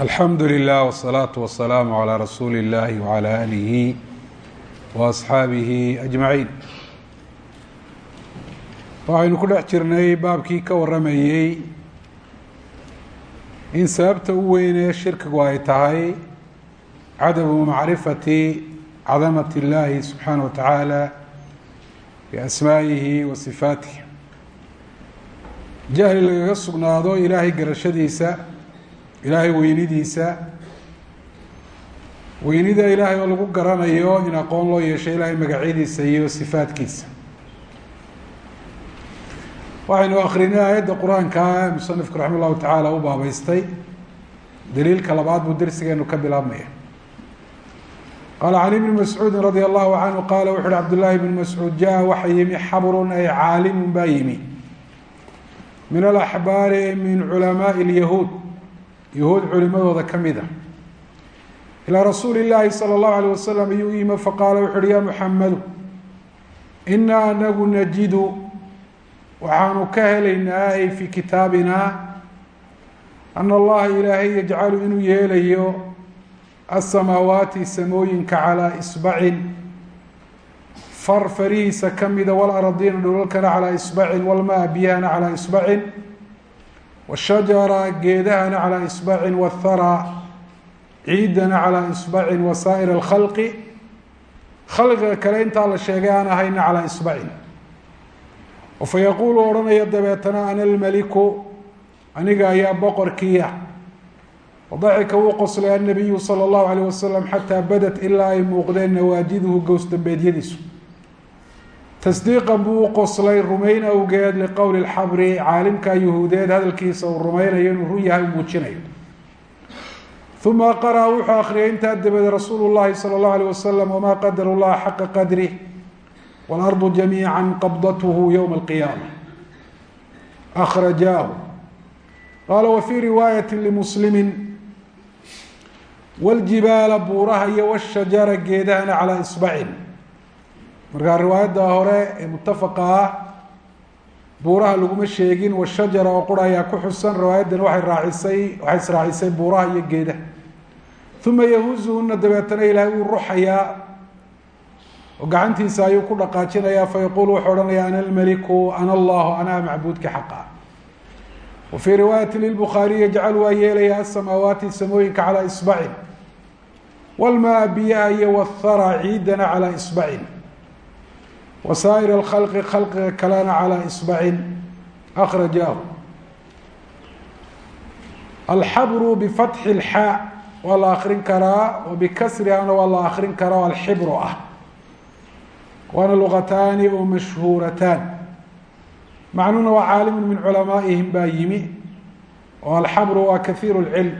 alxamdu lilah wsalaatu wasalaamu calaa rasuuli illahi wacala aalihi wa asxaabihi ajmaciin waxaynu ku dhex jirnay baabkii ka warramayey in sababta u weynee shirkigu ay tahay cadamu macrifati cadamat اllahi subxaanaه wa tacaala biasmaa'ihi wa sifaatih jahli lagaga sugnaado ilaahay garashadiisa ilaahay weynidiisa. Weynida ilaahay oo lagu garanayo in aqoon loo yeesho ilaahay magacyadiisa iyo sifaadkiisa waxaynu akrinay aayadda qur'aanka musanifku raxima llahu tacaala u baabeystay daliilka labaad buu dersigeenu ka bilaabmaya. Qaala can ibni mascuudi radi allahu canhu qaala wuxu uhi cabdullaahi bn mascuud jaa waxa yimi xabrun ay caalimun baa yimi. Min alaxbaari min culamaai اlyahuud yahuud culimadooda ka mid a. Ilaa rasuuli illaahi sala allahu alayh wasalam iyuu yimi faqaala wuxu uhi ya muxammadu inaa anagu najidu waxaanu ka helaynaa ay fii kitaabinaa ana allaha ilaahay yajcalu inuu yeelayo asamaawaati samooyinka calaa isbacin far farihiisa kamida walaradiina dhulalkana calaa isbacin walmaa biyahana calaa isbacin washajara geedahana calaa isbacin wathara ciidana calaa isbacin wasaa'ir alkhalqi. Khalqiga kale intaa la sheegay aan ahayna calaa isbacin. Fa yaquulu odhanaya dabeetana ana almeliku aniga ayaa boqorkiia wadaxika wuu qoslay annabiyu sala allahu alayh wasalam xataa badat ilaa ay muuqdeen nawaajiduhu gows dambeedyadiisu tasdiiqan buu u qoslay rumayn awgeed liqowli lxabri caalimka yuhuudeed hadalkiisa uu rumaynayo inuu run yahay u muujinayo. Uma qara'a wuxuu akhriyay intaa dabeed rasuulu llahi sala allahu alayh wasalam wamaa qadaru llaha xaqa qadrih waalardu jamiica qabdathu yowma alqiyaama. Akhrajaahu. Qaala wa fii riwaayati limuslimi wljibaala buuraha iyo washajara geedahana calaa isbacin markaa riwaayadda hore ee mutafaqa ah buuraha laguma sheegin washajara oo qura ayaa ku xusan. Riwaayaddan waxay raacisay waxay israacisay buuraha iyo geedaha. Uma yahuzuhuna dabeetana ilaahay wuu ruxayaa oo gacantiisa ayuu ku dhaqaajinayaa. Fayaquulu wuxuu odhanaya ana almeliku ana allahu anaa macbuudka xaqa. Wa fii riwaayati lilbukhaariy yajcal waa yeelaya asamaawaati samooyinka calaa isbacin. Walmaa biyaha iyo wthara ciidana calaa isbacin wasaa'ir alkhalqi khalqiga kalena calaa isbacin akhrajaahu alxabru bifatxi lxaa waa la akrin karaa wa bikasrihana waa la akrin karaa alxibru ah waana luqataani oo mashhuurataan macnuuna waa caalimu min culamaa'ihim baa yimi oo alxabru waa kahiiru lcilm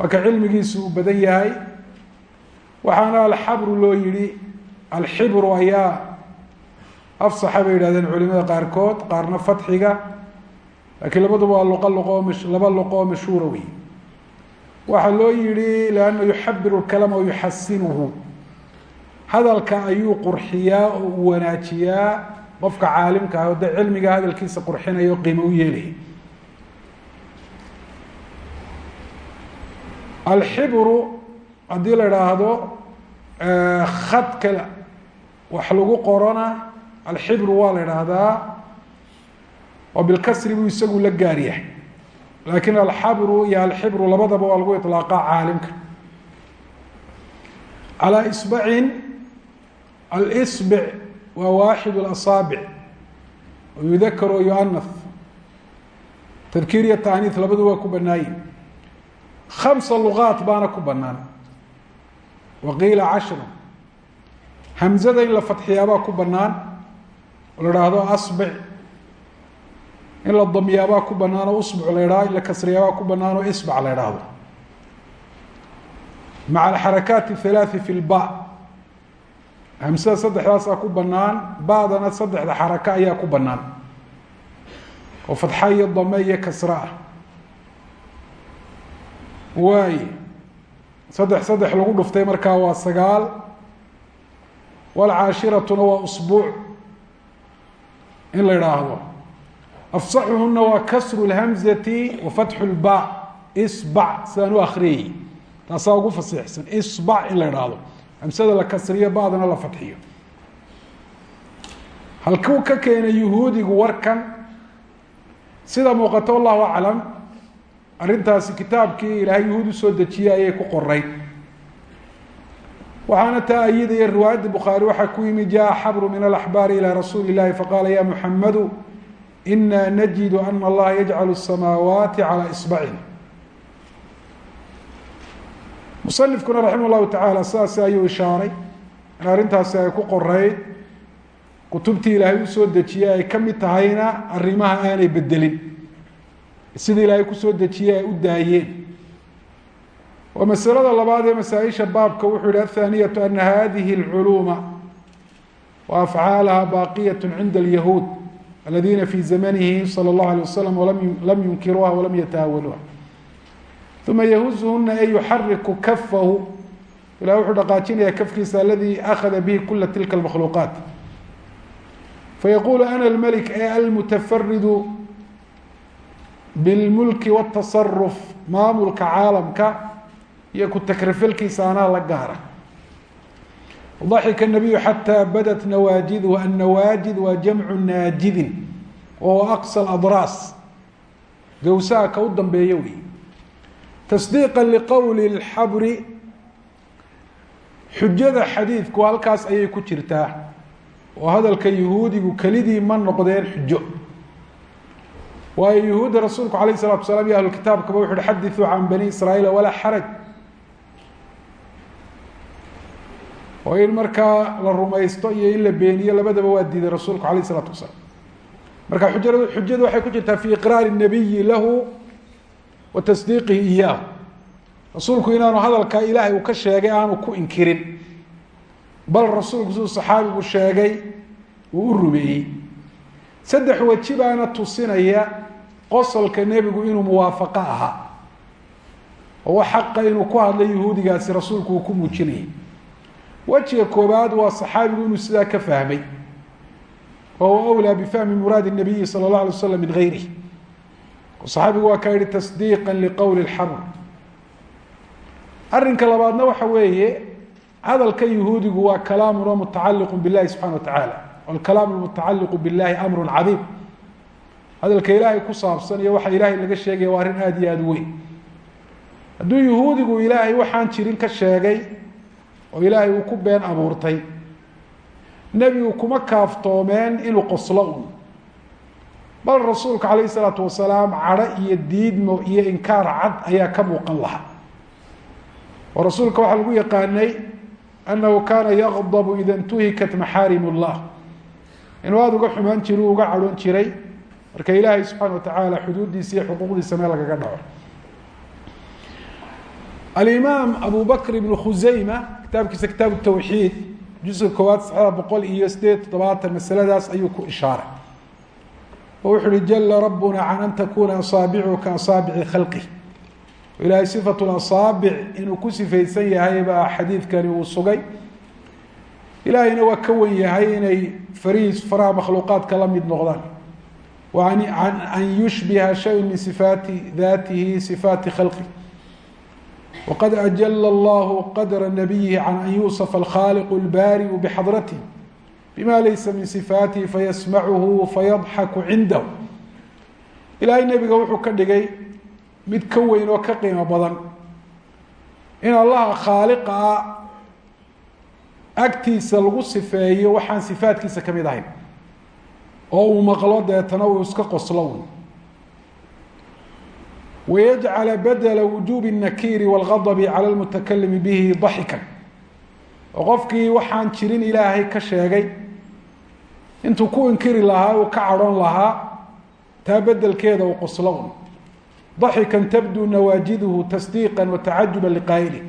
waa ka cilmigiisu uu badan yahay waxaana alxabru loo yihi alxibru ayaa afsaxa bay yihahdeen culimada qaarkood qaarna fatxiga laakiin labaduba waa luqa luqoo laba luqoo mashhuura wey waxaa loo yihi lianna yuxabiru lkalama wa yuxasinuhu. Hadalka ayuu qurxiyaa oo uu wanaajiyaa qofka caalimka ah oo de cilmiga hadalkiisa qurxinaya o qiimo u yeelaya alxibru haddii la idhaahdo khadka wax lagu qorona alxibru waa la idhaahdaa oo bilkasri buu isagu la gaar yahay. Laakiin alxabru iyo alxibru labadaba waa lagu iطlaaqa caalimka. Calaa isbacin alsbic waa waaxid اlasaabic yudakar o yuanath tadkiir iyo taaniis labadu waa ku banaayin khamsa lugaat baana ku banaan waqiila cashra hamzada in la fadxiyaabaa ku banaan oo la idhaahdo asbic. In la damyaabaa ku banaan oo usbuc la idhahdo in la kasriyaabaa ku banaan oo isbac la idhaahdo maca alxarakaati halaathi fi lba hamsada saddexdaasaa ku banaan badana saddexda xaraka ayaa ku banaan oo fatxa iyo dame iyo kasre ah. Waay saddex saddex lagu dhuftay markaa waa sagaal walcaashiratuna waa usbuuc in la idhaahdo afsaxuhuna waa kasru lhamzati wa fatxu lba isbac sidaan u akriyayey taasaa ugu fasiixsan isbac in la idhaahdo hamsada la kasriyo badana la fadxiyo halkuu ka keenay yuhuudigu warkan sida muuqato allahu aclam arrintaasi kitaabkii ilaahay yuhuud u soo dejiyey ayay ku qorayd waxaana taa ayidaya riwaayadda bukhaari waxaa ku yimi jaa xabru min alaxbaari ilaa rasuuli اllahi faqaala ya muxamadu ina najidu ana allaha yajcalu samaawaati calaa isbacina musanifkuna raximah llahu tacaala sidaasi ayuu ishaaray arrintaasi ay ku qoreyd kutubtii ilaahay u soo dejiyey ay ka mid tahayna arrimaha aanay bedelin sidii ilaahay ku soo dejiyey ay u daayeen waa masalada labaad ee masaaisha baabka wuxuu yihi athaaniyatu ana hadihi اlculuuma wa afcaalaha baqiyat cinda اlyahuud aladina fi zamanihi salى اllahu alيه wasalam lam yunkiruuha walam yataawaluuha uma yahuzuhuna e yuxariku kafahu ilahi wuxuu dhaqaajinaya kafkiisa aladi akhada bihi kula tilka اmakhluuqaat fayaqulu ana اlmelik e almutafaridu bilmulki wاtasaruf maamulka caalamka iyo ku takrifalkiisa anaa la gaara daxika nabiyu xataa badat nawaajiduhu annawaajid waa jamcu naajidin wahuwa aqsa adraas gawsaha ka u dambeeya wey tasdiiqa liqowli اlxabri xujada xadiidku halkaas ayay ku jirtaa oo hadalka yahuudigu kelidii ma noqdeen xujo waayo yuhuudda rasuulku alayh الsalatu asalaam iyo ahlukitaabkaba wuxu uhi xadiثuu can bani israaيil walaa xaraj oo in markaa la rumaysto iyo in la beeniyo labadaba waa diiday rasuulku alayh isalaatu wasalaam. Marka ujaa xujadu waxay ku jirtaa fii iqraari nabiyi lahu wa tasdiiqihi iyaahu. Rasuulku inaanu hadalkaa ilaahay uu ka sheegay aanu ku inkirin. Bal rasuulku siduu saxaabigu sheegay uu u rumeeyey. Saddex weji baana tusinaya qosolka nebigu inuu muwaafaqo ahaa. Oo xaqa inuu ku hadlay yuhuudigaasi rasuulku uu ku muujinayay wejiga koobaad waa saxaabigu sidaa ka fahmay wa huwa awlaa bifahmi muraadi nabiyi sala اllah alay waslam min gayrih saxaabigu waa ka yihi tasdiiqa liqowli اlxabr arrinka labaadna waxa weeye hadalka yahuudigu waa kalaamun oo mutacaliqu billahi subxana wa tacaala. Alkalaam almutacaliqu billahi amru cadiim. Hadalka ilaahay ku saabsan iyo waxa ilaahay laga sheegaya waa arrin aada iyo aada weyn. Hadduu yahuudigu ilaahay waxaan jirin ka sheegay oo ilaahay uu ku been abuurtay. Nebigu kuma kaaftoomeen inuu qoslo un bal rasuulka calayh isalaatu wasalaam cadho iyo diidmo iyo inkaar cad ayaa ka muuqan lahaa. Oo rasuulka waxaa lagu yaqaanay annahu kaana yaqdabu ida intuhikat maxaarim اllah inuu aada uga xumaan jiri uga cadhoon jiray. Marka ilaahay subxaana wa tacaala xuduuddiisa iyo xuquuqdiisa meel lagaga dhaco alimaam abu bakr ibn khuseyma kitaabkiisa kitaab tawxiid juska koowaad saxda boqol iyo sideed toddobaatan masaladaas ayuu ku ishaaray. Oo wuxu uhi jala rabuna can an takuna asaabicu asaabici khalqi ilaahay lasaabic inuu ku sifaysan yahay baa xadiidkani uu sugay. Ilaahayna waa ka wen yahay inay farihiis faraha makhluuqaadka la mid noqdaan. Wa an yushbiha shayun min sifaati datihi sifaati khalqi wqad ajla allahu qadra nabiyihi can an yuusafa alkhaaliqu albaariu bixadratih bima laysa min sifaatihi fayasmacuhu fayadxaku cindahu ilaahay nebiga wuxuu ka dhigay mid ka weyn oo ka qiimo badan. In allaha khaaliqa ah agtiisa lagu sifeeyo waxaan sifaatkiisa ka mid ahayn oo uu maqlo deetana uu iska qoslo wayajcala badla wujuubi الnakiiri wاlgadbi calى lmutakalimi bihi daxikan oo qofkii waxaan jirin ilaahay ka sheegay intuu ku inkiri lahaa uu ka cadhon lahaa taa bedelkeeda uu qoslo un daxikan tabdu nawaajiduhu tasdiiqa watacajuba liqaa'ilih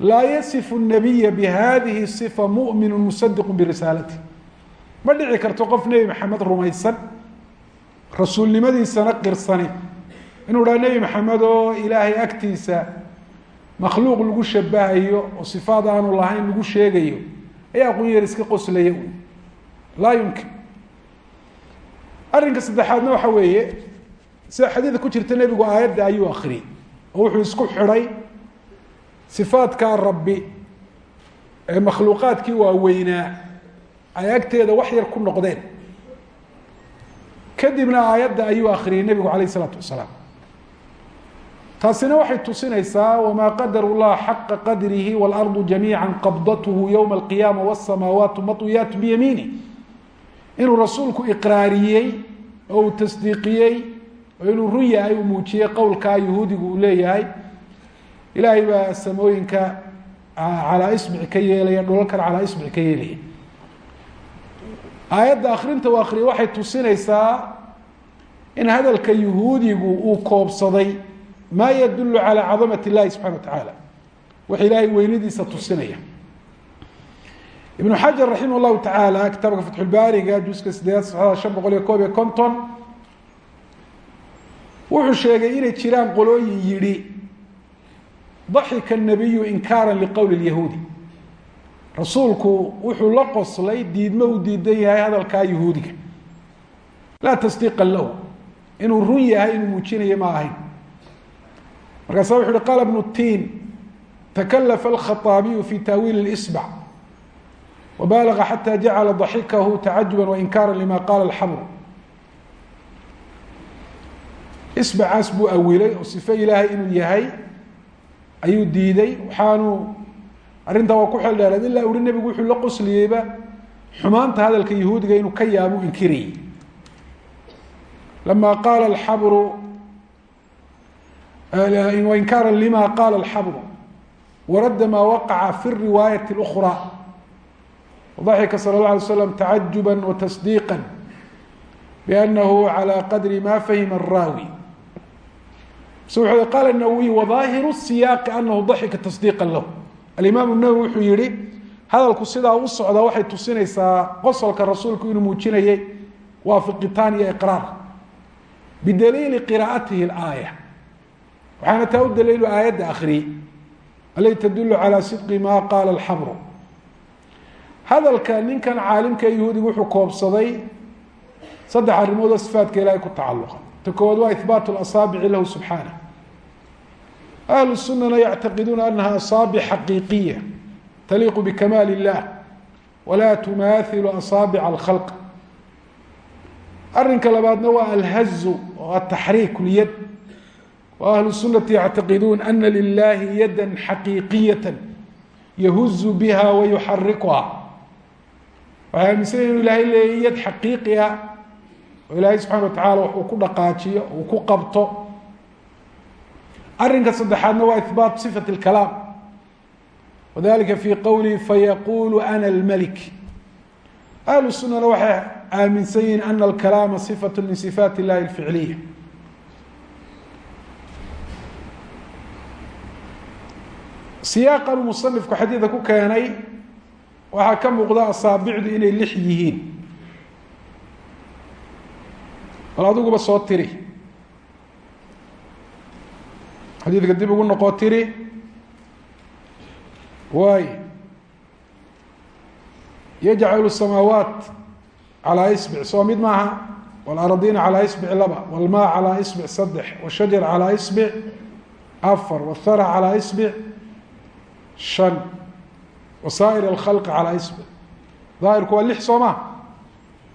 laa yasifu الnabiya bihadihi صifa muؤminu musadiqu birisaalati ma dhici karto qof nebi maxamed rumaysan rasuulnimadiisana qirsani inuu dhaha nebi maxamed oo ilaahay agtiisa makhluuq lagu shabahayo oo sifaad aanu lahayn lagu sheegayo ayaa qunyar iska qoslaya laa yumkin. Arrinka saddexaadna waxa weeye sida xadiida ku jirta nebigu aayadda ayuu akriyey oo wuxuu isku xidhay sifaadkaa rabbi ee makhluuqaadkii waaweynaa ay agteeda wax yar ku noqdeen. Kadibna aayadda ayuu akriyey nebigu calayh isalaatu wasalaam taasina waxay tusinaysaa wamaa qadaru llah xaqa qadrihi waalardu jamiica qabdathu yowma alqiyaama wasamaawaatu matwiyaatu biyamiini. Inuu rasuulku iqraariyey oo tasdiiqiyey inuu run yahay uu muujiyey qowlkaa yuhuudigu uu leeyahay ilaahay baa samooyinka calaa isbici ka yeelaya dhulalkan calaa isbici ka yeelaya. Aayadda akrinta u akriya waxay tusinaysaa in hadalka yuhuudigu uu koobsaday maa yadulu calى cadamat اllahi subxana wa tacaala wax ilaahay weynidiisa tusinaya ibnu xajar raximah اllahu tacaala kitaabka fatxulbaariga juska sideedaad saxada shan boqol iyo koob iyo konton wuxuu sheegay inay jiraan qolooyin yidhi daxika الnabiyu inkaara liqowli اlyahuudi rasuulku wuxuu la qoslay diidmo uu diidan yahay hadalkaa yahuudiga laa tasdiiqa lahu inuu run yahay inuu muujinayo ma ahayn markaasa wuxu uhi qaala bnu tiin takalafa alkhaaabiyu fi taawiili اsbc wabalaga xata jacala daxikahu tacajuba wainkaara lima qaala alxamru. Isbacaas buu awilay oo sifo ilaahay inuu yahay ayuu diiday. Waxaanu arrintaa waa ku xeel dheeraad ilaa uhi nebigu wuxuu la qosliyeyba xumaanta hadalka yahuudiga inuu ka yaabuu inkirayay lama qaala alxabru inkaara lima qaala alxabru waradda maa waqaca fi riwaayati اlأkhra wadaxika salى اlه alay slam tacajuba watasdiiqa bianahu calى qadri ma fahima الraawi so wuxuu qaala nawowiy wadaahiru siyaaqi anahu daxika tasdiiqa lahu alimaam nawowi wuxuu yihi hadalku sidaa u socda waxay tusinaysaa qosolka rasuulku inuu muujinayay waafiqitaan iyo iqraar bidaliili qiraa'atihi اlaaya waxaana taa u daliilu aayadda akriyey alati tadulu calى sidqi ma qaala alxabru hadalka ninkan caalimka yahuudiga wuxuu koobsaday saddex arrimood oo sifaatka ilahay ku tacaluqa ta koowaad waa ihbaat asaabici lahu subxaanah ahlu sunana yactaqiduuna anaha asaabic xaqiiqiya taliiqu bikamaal illah walaa tumaathilu asaabic alkhalq. Arrinka labaadna waa alhazu oo ataxriik lyad ahlu sunati yactaqiduun ana lilahi yada xaqiiqiyata yahuzu biha wayuxarikuha waxay aaminsan inu ilahay leeya yad xaqiiqi ah oo ilaahay subxana wa tacala wax uu ku dhaqaajiyo uu ku qabto. Arrinka saddexaadna waa ihbaat sifat اlkalaam wadalika fi qowlihi fayaqulu ana almalik. Ahlu sunana waxay aaminsan yihiin ana alkalaama sifat min sifaat illahi alficliya siyaaqan musanifku xadiida ku keenay waxaa ka muuqda asaabicdu inay lix yihiin. Bal adiguba soo tiri. Xadiidka dib ugu noqo tiri. Waay. Yajcalu samaawaat calaa isbic soo mid maaha walaradiina calaa isbic laba walmaa calaa isbic saddex washajar calaa isbic afar wahara calaa isbic shan. Wasaa'ir alkhalqi calaa isbic daahirku waa lix soo ma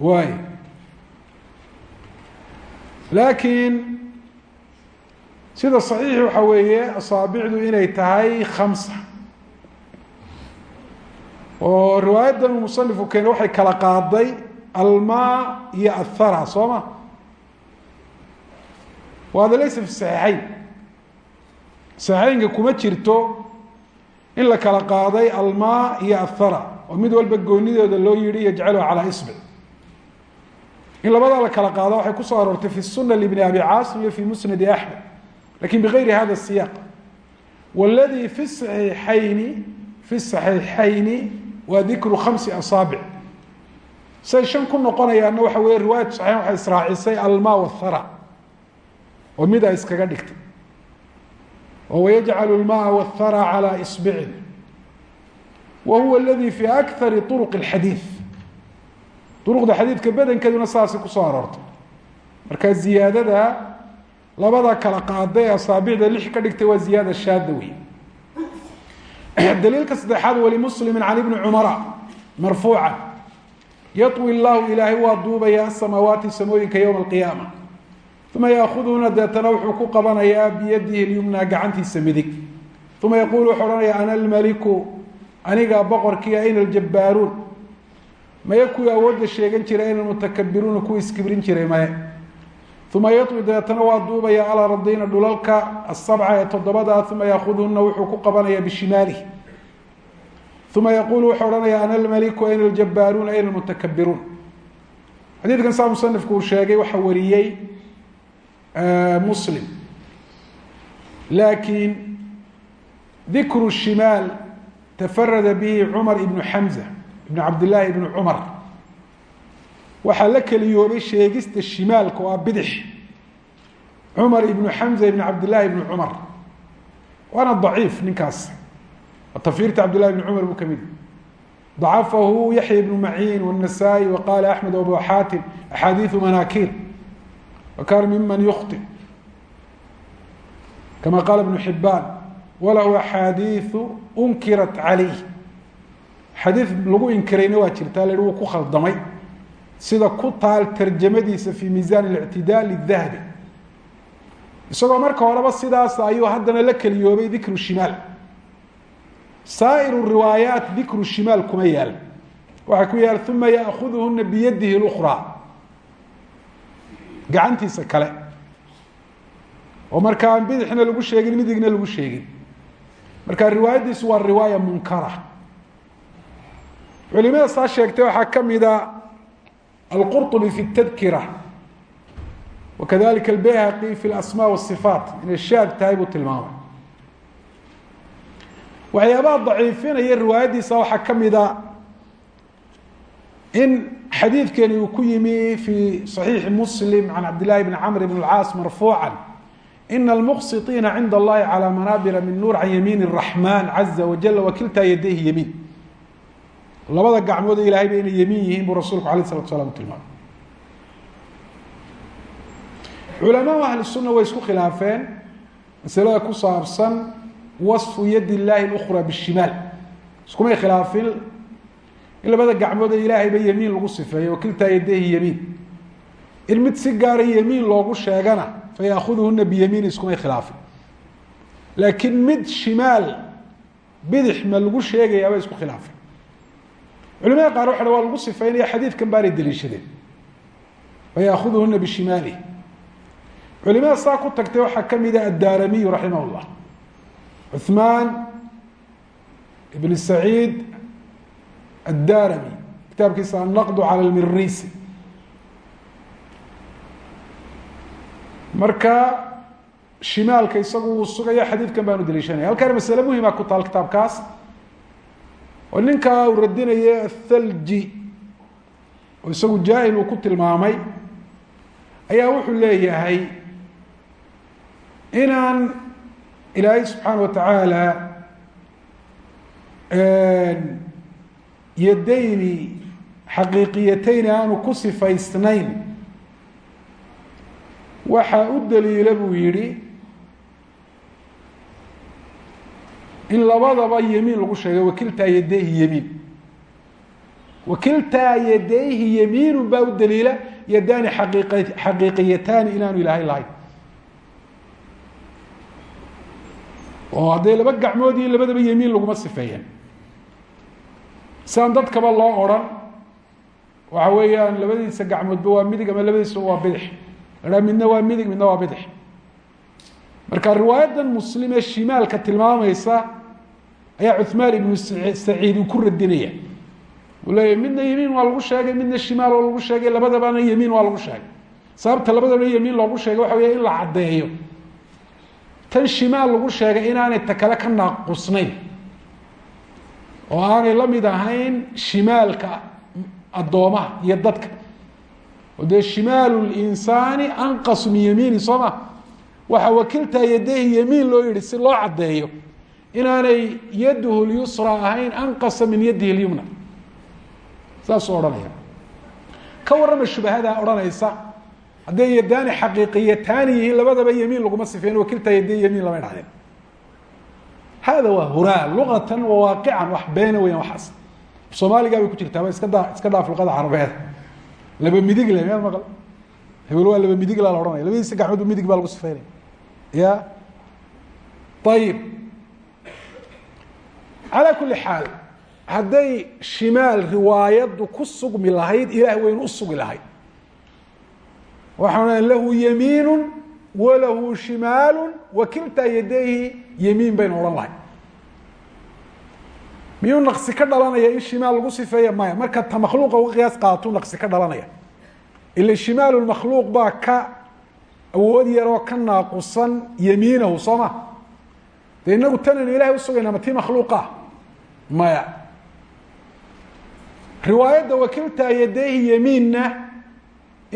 waay. Laakiin sida saxiixi waxa weeye asaabicdu inay tahay khamsa. Oo riwaayadan uu musanifku waxay kala qaaday almaa iyo athara soo ma waada laysa fi saxiixeyn saxiixeynka kuma in la kala qaaday almaa iyo athara oo mid walba goonidooda loo yihi yajcaluha calaa isbic in labadaa la kala qaado waxay ku soo aroortay fi suna libni abi caasim iyo fi musnadi axmed laakiin bigayri hada siyaq. Wاladii fi saxiixayni fi saxiixayni waa dikru khamsi asaabic. Say shan ku noqonayaanna waxa weye riwaayat saxiixan waxay israacisay almaa wathara oo mid a iskaga dhigtay oo wayajcalu lmaa wathara calى isbicin wa huwa aladi fi akari طuruq اlxadiid duruqda xadiidka badankeeduna saasay kusoo aroortay marka ziyaadada labada kala qaada ee asaabicda lix ka dhigtay waa ziyaada shaada wey daliilka saddexaad walimuslimi can ibni cumara marfuuca yaطwi llahu ilaahay waa duubaya asamaawaati samooyinka ywma alqiyaama uma yaakhuduna deetana wuxuu ku qabanayaa biyadihi lyumna gacantiisa midig uma yaquulu wuxuu odhanaya ana almaliku aniga boqorkii ayna aljabbaaruun maye kuwii awoodda sheegan jiray ayna mutakabiruuna kuwii iskibrin jiray maye uma yaطwi dabeetana waa duubaya alaradiina dhulalka asabca ee toddobada uma yaakhudhuna wuxuu ku qabanaya bishimaalih uma yaquulu wuxuu odhanaya ana almaliku ayna aljabbaaruun ayna almutakabiruun xadiidkan saa musanifku uu sheegay waxaa wariyey muslim laakiin dikru shimaal tafarada bihi cumar ibnu xamza ibn cabdillaahi ibnu cumar waxaa la keliyoobay sheegista shimaalka oo ah bidix cumar ibnu xamza ibn cabdillaahi ibnu cumar waana daciif ninkaas tafiirta cabdillahi ibn cumar buu ka mid dacafahu yaxya ibnu maciin wالnasaa-i waqala axmed abu xaatim axaadiiu manakir wa kana miman yukhti kama qaala ibnu xibaan walahu axaadiiu unkirat calayh xadiid lagu inkirayna waa jirtaa la wuu ku khaldamay sida ku taal tarjamadiisa fi miisaan اlictidaal اdahabi isagoo marka horeba sidaas ayuu haddana la keliyoobay dikru shimaal saa'ir riwaayaat dikru shimaal kuma yaal waxaa ku yaal uma yaakuduhuna biyadihi اlأkhraa gacantiisa kale oo marka aan bidixna lagu sheegin midigna lagu sheegin marka riwaayaddiisu waa riwaaya munkara culimada saa sheegtay waxaa ka mida alqurطbi fi اtadkira wakadalika albayhaqi fi اlasma wالصifaat inay shaad tahay buu tilmaamay waxyaabaha daciifinaya riwaayaddiisa waxaa ka mida in xadiidkani uu ku yimi fi صaxiixi muslim can cabd llahi bn camr bn اlcaas marfuuca ina almuqsiطiina cinda allahi calى manaabira min nuur can yamiin الraxman caza wajala wakiltaa yadayhi yamiin labada gacmood ee ilahay ba inay yamiin yihiin buu rasuulku alayh الsalatu slam tilmaamay culamaau ahli الsuna way isku khilaafeen masalada ku saabsan waصfu yad اllahi اlأkhra bالshimaal iskumay khilaafin in labada gacmood ee ilaahayba yemiin lagu sifeeyo wakiltaa yadayhi yemiin. In mid si gaara yemiin loogu sheegana fayaakuduhuna biyamiini iskumay khilaafin. Laakiin mid shimaal bidix ma lagu sheegaya bay isku khilaafeen culimada qaar waxa waa lagu sifeynaya xadiidkan baanay daliishadeen fayaakuduhuna bishimaalih culimada saa tagtay waxaa kamida addaaramiyu raximah llah ibn saciid addarami kitaabkiisa annaqd calى lmirisi marka shimaalka isagu wuu sugaya xadiidkan baanu daliishanaya halkaana masale muhima ku taal kitaabkaas oo ninkaa uu radinaya athalji oo isagu jaahil uu ku tilmaamay ayaa wuxuu leeyahay inaan ilaahay subxaana wa tacaala yadayni xaqiiqiyatayni aanu ku sifaysnayn. Waxaa u daliila buu yihi in labadaba yemiin lagu sheegay wakiltaa yadayhi yemiin. Wakiltaa yadayhi yemiinu baa u daliila yadaani aqiiq xaqiiqiyataani inaanu ilaahay lahayn. Oo hadday laba gacmood iyo labadaba yemiin laguma sifeeyeen siaan dadkaba loo odrhan waxa weeyaan labadiisa gacmoodba waa midig ama labadiisa waa bidix. La midna waa midig midna waa bidix. Marka riwaayadan muslim ee shimaalka tilmaamaysa ayaa cuثmaan ibnu saciid uu ku radinaya. Uu leeyahy midna yemiin waa lagu sheegay midna shimaal waa lagu sheegay labadabana yemiin waa lagu sheegay. Sababta labadabana yemiin loogu sheegay waxa weya in la caddeeyo. Tan shimaal lagu sheegay inaanay ta kale ka naaqusnayn oo aanay la mid ahayn shimaalka addoomaha iyo dadka. Dee shimaalu linsaani anqasu min yamiini soo ma? Waxaa wakiltaa yadayhi yemiin loo yihi si loo caddeeyo inaanay yaduhu lyusra ahayn anqasa min yadihi lyumna saasuu odhanaya. Ka warrama shubahadaa odhanaysa hadday yadaani xaqiiqiyataani yihiin labadaba yamiin laguma sifeyn wakiltaa yadii yamiin lama dhahdeen hada waa huraa luqatan wa waaqican wax beena weyan waxaas soomaaligaa bay ku jirtaaba iska daa iska dhaaf luqada carabeed laba midig le meel maqal hebel waa laba midig la ohanaya labadiisa gacmoodba midig baa lagu sifeynaya ya ayib calaa kuli xaal hadday shimaal riwaayaddu ku sugmi lahayd ilaah waynu u sugi lahayd waxaan lahu yamiinu walahu shimaalu wakiltaa yadayhi yamiin baynu odhan lahay miyuu naqsi ka dhalanaya in shimaal lagu sifeeya marka ta makhluuqa uga qiyaas qaadatuu naqsi ka dhalanaya ila shimaal makhluuq baa ka awood yaroo ka naaqusan yamiinahu soo ma dee inagu tanaynu ilahay usugayna ma tii makhluuqa maya riwaayadda wakiltaa yadayhi yamiinna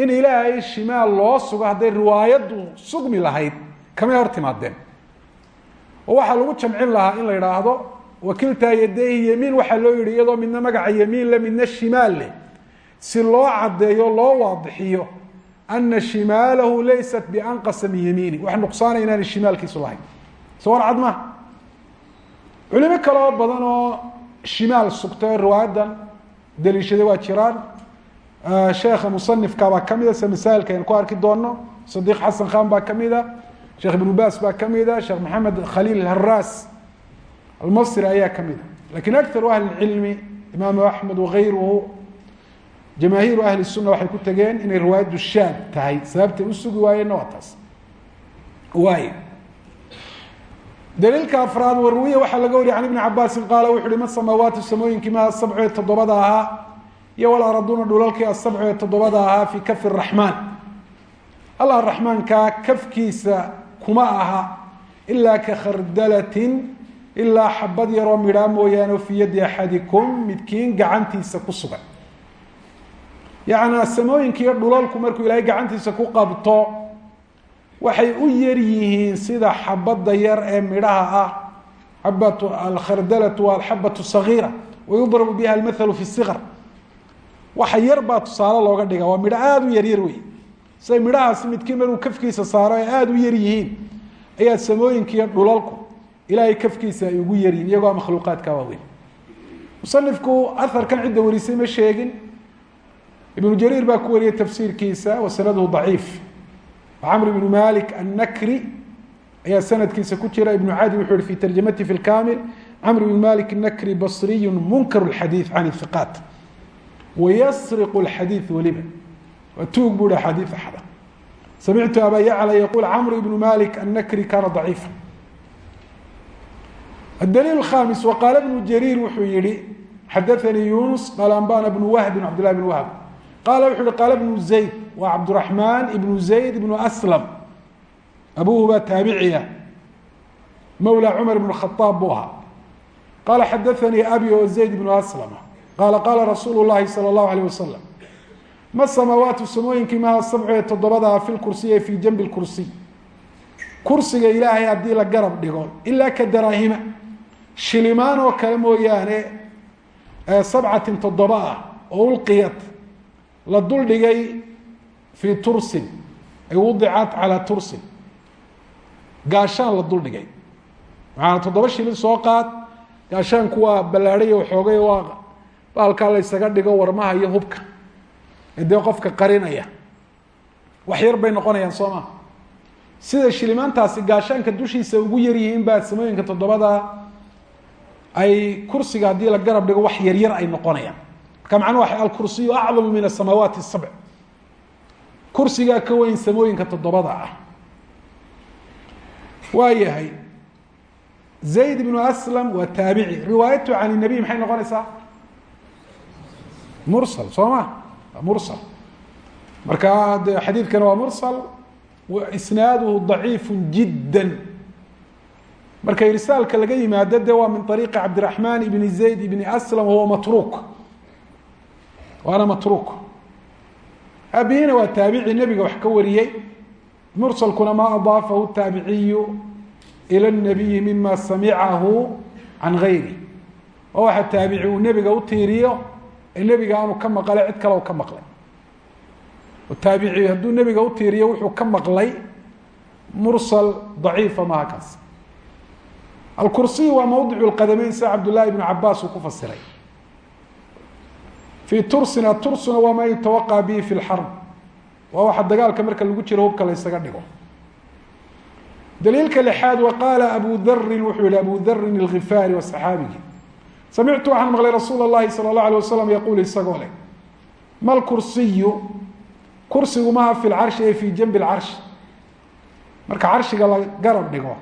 in ilaahay shimaal loo sugo hadday riwaayaddu sugmi lahayd kamay hor timaadeen. Oo waxaa lagu jamcin lahaa in la idhaahdo wakiltaa yadayhi yamiin waxaa loo yihi iyadoo midna magaca yamiin le midna shimaal leh. Si loo caddeeyo loo waadixiyo ana shimaalahu laysat bianqasa min yamiini. Wax nuqsaana inaanay shimaalkiisu lahayn. So war cad culimo kaloo badan oo shimaal sugtay oo riwaayadan daliishaday waa jiraan sheekha musanifka baa kamida se masaailka aynu ku arki doono sadiq xasan khan baa kamida sheekh ibnu bas baa kamida sheekh maxamed khaliil haraas almasri ayaa kamida laakiin akaru ahli cilmi imaamu axmed wagayruhu jamaahiiru ahli suna waxay ku tageen inay riwaayaddu shaad tahay sababtay usugi waayeenna waa taas waay daliilka afraad warwiya waxaa laga wariyay can ibni cabaasin qaala wuxu uhi ma samaawaatu samooyinkii ma sabcu ee toddobada ahaa iyo walaraduna dhulalkii asabcu ee toddobada ahaa fii kafi raxmaan allah raxmaankaa kafkiisa kuma aha ilaa ka khardalatin ilaa xabad yaroo midhaa mooyaane fii yadi axadikum midkiin gacantiisa ku sugan. Yacnaa samooyinkiiyo dhulalku markuu ilaahay gacantiisa ku qabto waxay u yar yihiin sida xabadda yar ee midhaha ah xabatu alkhardalatu waa alxabatu sagiira wayudrabu biha almathalu fi siqr waxa yar baa tusaale looga dhiga. Waa midho aada u yaryar wey siday midhahaasi midkiin maruu kafkiisa saaro ay aada u yar yihiin ayaa samooyinkiiyo dhulalku ilaahay kafkiisa ay ugu yaryihin iyagoo makhluuqaadka waaweyn musanifku aharkan cidda warisay ma sheegin. Ibnu jariir baa ku wariyay tafsiirkiisa wa sanaduhu daciif. Camr ibnu malik annakri ayaa sanadkiisa ku jira. Ibnu cadi wuxuu yihi fi tarjamati fi lkamil camr ibnu malik nakri basriyu munkar xadiid can iqaat wayasriq xadiid weliba waa tuug buu hi axaadiia xada samictu aba yacla yaqul camr ibnu malik annakri kana daciifa adaliil khamis waqaala ibnu jariir wuxuu yihi xadaanii yunus qaala ambana bnu wahbin cabdillahi bn wahb qaala wuxu uhi qaala bnu zayd waa cabdiraxmaan ibnu zayd ibnu aslam abuhu baa taabiciya mawla cumar ibn khaaab buu ahaa qaala xadaanii abi o zayd ibnu aslama qaala qaala rasuulu llahi sala allahu alayh wasalam ma samaawaatu samooyinkii maha sabcu ee toddobadaa fi lkursiyi fii janbi lkursiy kursiga ilaahay haddii la garab dhigo ilaa ka daraahima shilimaan oo kale mooyaane sabcatin toddoba ah oo ulqiyat la duldhigay fii tursin ay wudicat calaa tursin gaashaan la duldhigay macanaa baalkaa la ysaga dhigo warmaha iyo hubka. Ee dee qofka qarinaya wax yar bay noqonayaan soo maa sida shilimaantaasi gaashaanka dushiisa ugu yaryihiin baa samooyinka toddobada ay kursiga haddii la garab dhigo wax yaryar ay noqonayaan. Marka macnuu waa alkursiyu acdamu min asamaawaati sabc kursigaa ka weyn samooyinka toddobada ah. Waa zayd ibnu aslam waa taabici. Riwaayatu can inabiy maxay noqonaysaa mursal soo ma mursal. Marka de xadiidkana waa mursal isnaaduhu daciifu jidda marka irsaalka laga yimaado de waa min ariiqi cabdiraxmaan ibni zayd ibni aslam wahuwa matruuk. Waana matruuk. Abihina waa taabici nebiga wax ka wariyey. Mursalkuna ma adaafahu taabiciyu ila nabiyi mima samicahu can gayri. Oo waxa taabici uu nebiga u tiiriyo ee nebiga aanu ka maqlay cid kale ka maqlay. Oo taabici hadduu nebiga u tiiriyo wuxuu ka maqlay mursal daciifa maha kaas. Alkursiy waa mawdicu lqadameyn sida cabdullahi ibnu cabaas uu ku fasiray. Fii tursina tursuna waa maa yutawaqaa bihi fi lxarb waa waxa dagaalka marka lagu jiro hubka la dhigo. Daliilka lixaad wa abu darin wuxuu yihi abu darin alkhifaari saxaabigii samictu waxaan maqlay rasuula اllahi salى اllah alيه wasalam yaquul isagoo leh ma lkursiyu kursigu maha fi lcarshi ay fi janbi lcarshi marka carshiga la garab dhigo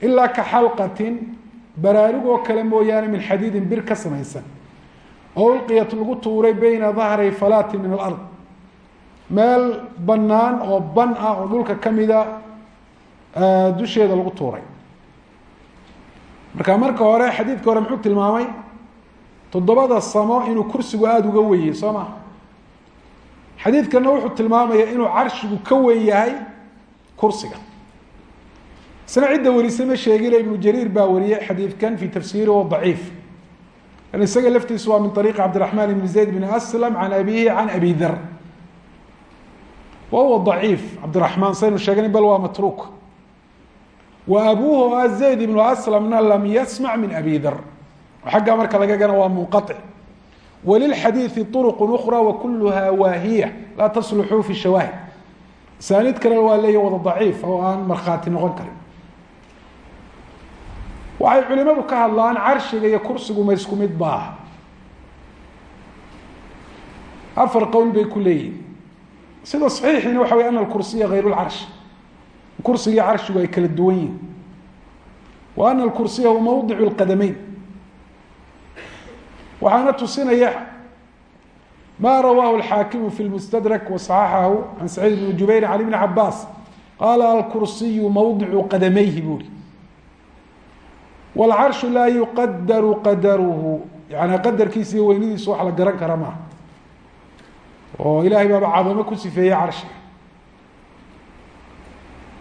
ilaa ka xalqatin baraarug oo kale mooyaane min xadiidin bir ka samaysan oo ulqiyat lagu tuuray beyna dahray falaatin min alard meel banaan oo ban ah oo dhulka kamida dusheeda lagu tuuray marka marka hore xadiidka hore muxuu tilmaamay toddobada samo inuu kursigu aada uga weyey soo ma xadiidkana wuxuu tilmaamaya inuu carshigu ka weyn yahay kursiga. Isna cidda warisay ma sheegine ibnu jariir baa wariyey xadiidkan fi tafsiiri wa daciif. Isaga laftiisu waa min ariiqi cabdiraxmaan ibni zayd bn aslam can abihi can abi dar wa huwa daciif cabdiraxmaan saynu sheegnay bal waa matruuk wa abuuhu a zayd ibnu aslamna lam yasmac min abi dar xaggaa marka laga gana waa munqaطic walilxadiiثi طرق أخرى wakuluha waahiya laa taslxu fi shawaahid asaaniid kale waa leeya wada daciif oo aan markhaati noqon karin waxay culimadu ka hadlaan carshiga iyo kursigu ma isku mid baa afar qowl bay ku leeyihin sida صaxiixiina waxa wey ana kursiya غayr kursiga iyo carshigu ay kala duwan yihiin wa ana alkursiya huwa mawdicu lqadamayn waxaana tusinaya ma rawaahu alxaakimu fi lmustadrak wa saxaxahu can saciid bni jubayr can ibni cabaas qaala alkursiyu mawdicu qadamayhi buuri wاlcarshu laa yuqadaru qadaruhu. Yani qadarkiisa iyo weynidiisu wax la garan kara maaha. Oo ilahay baaba cadamo ku sifeeyey carshi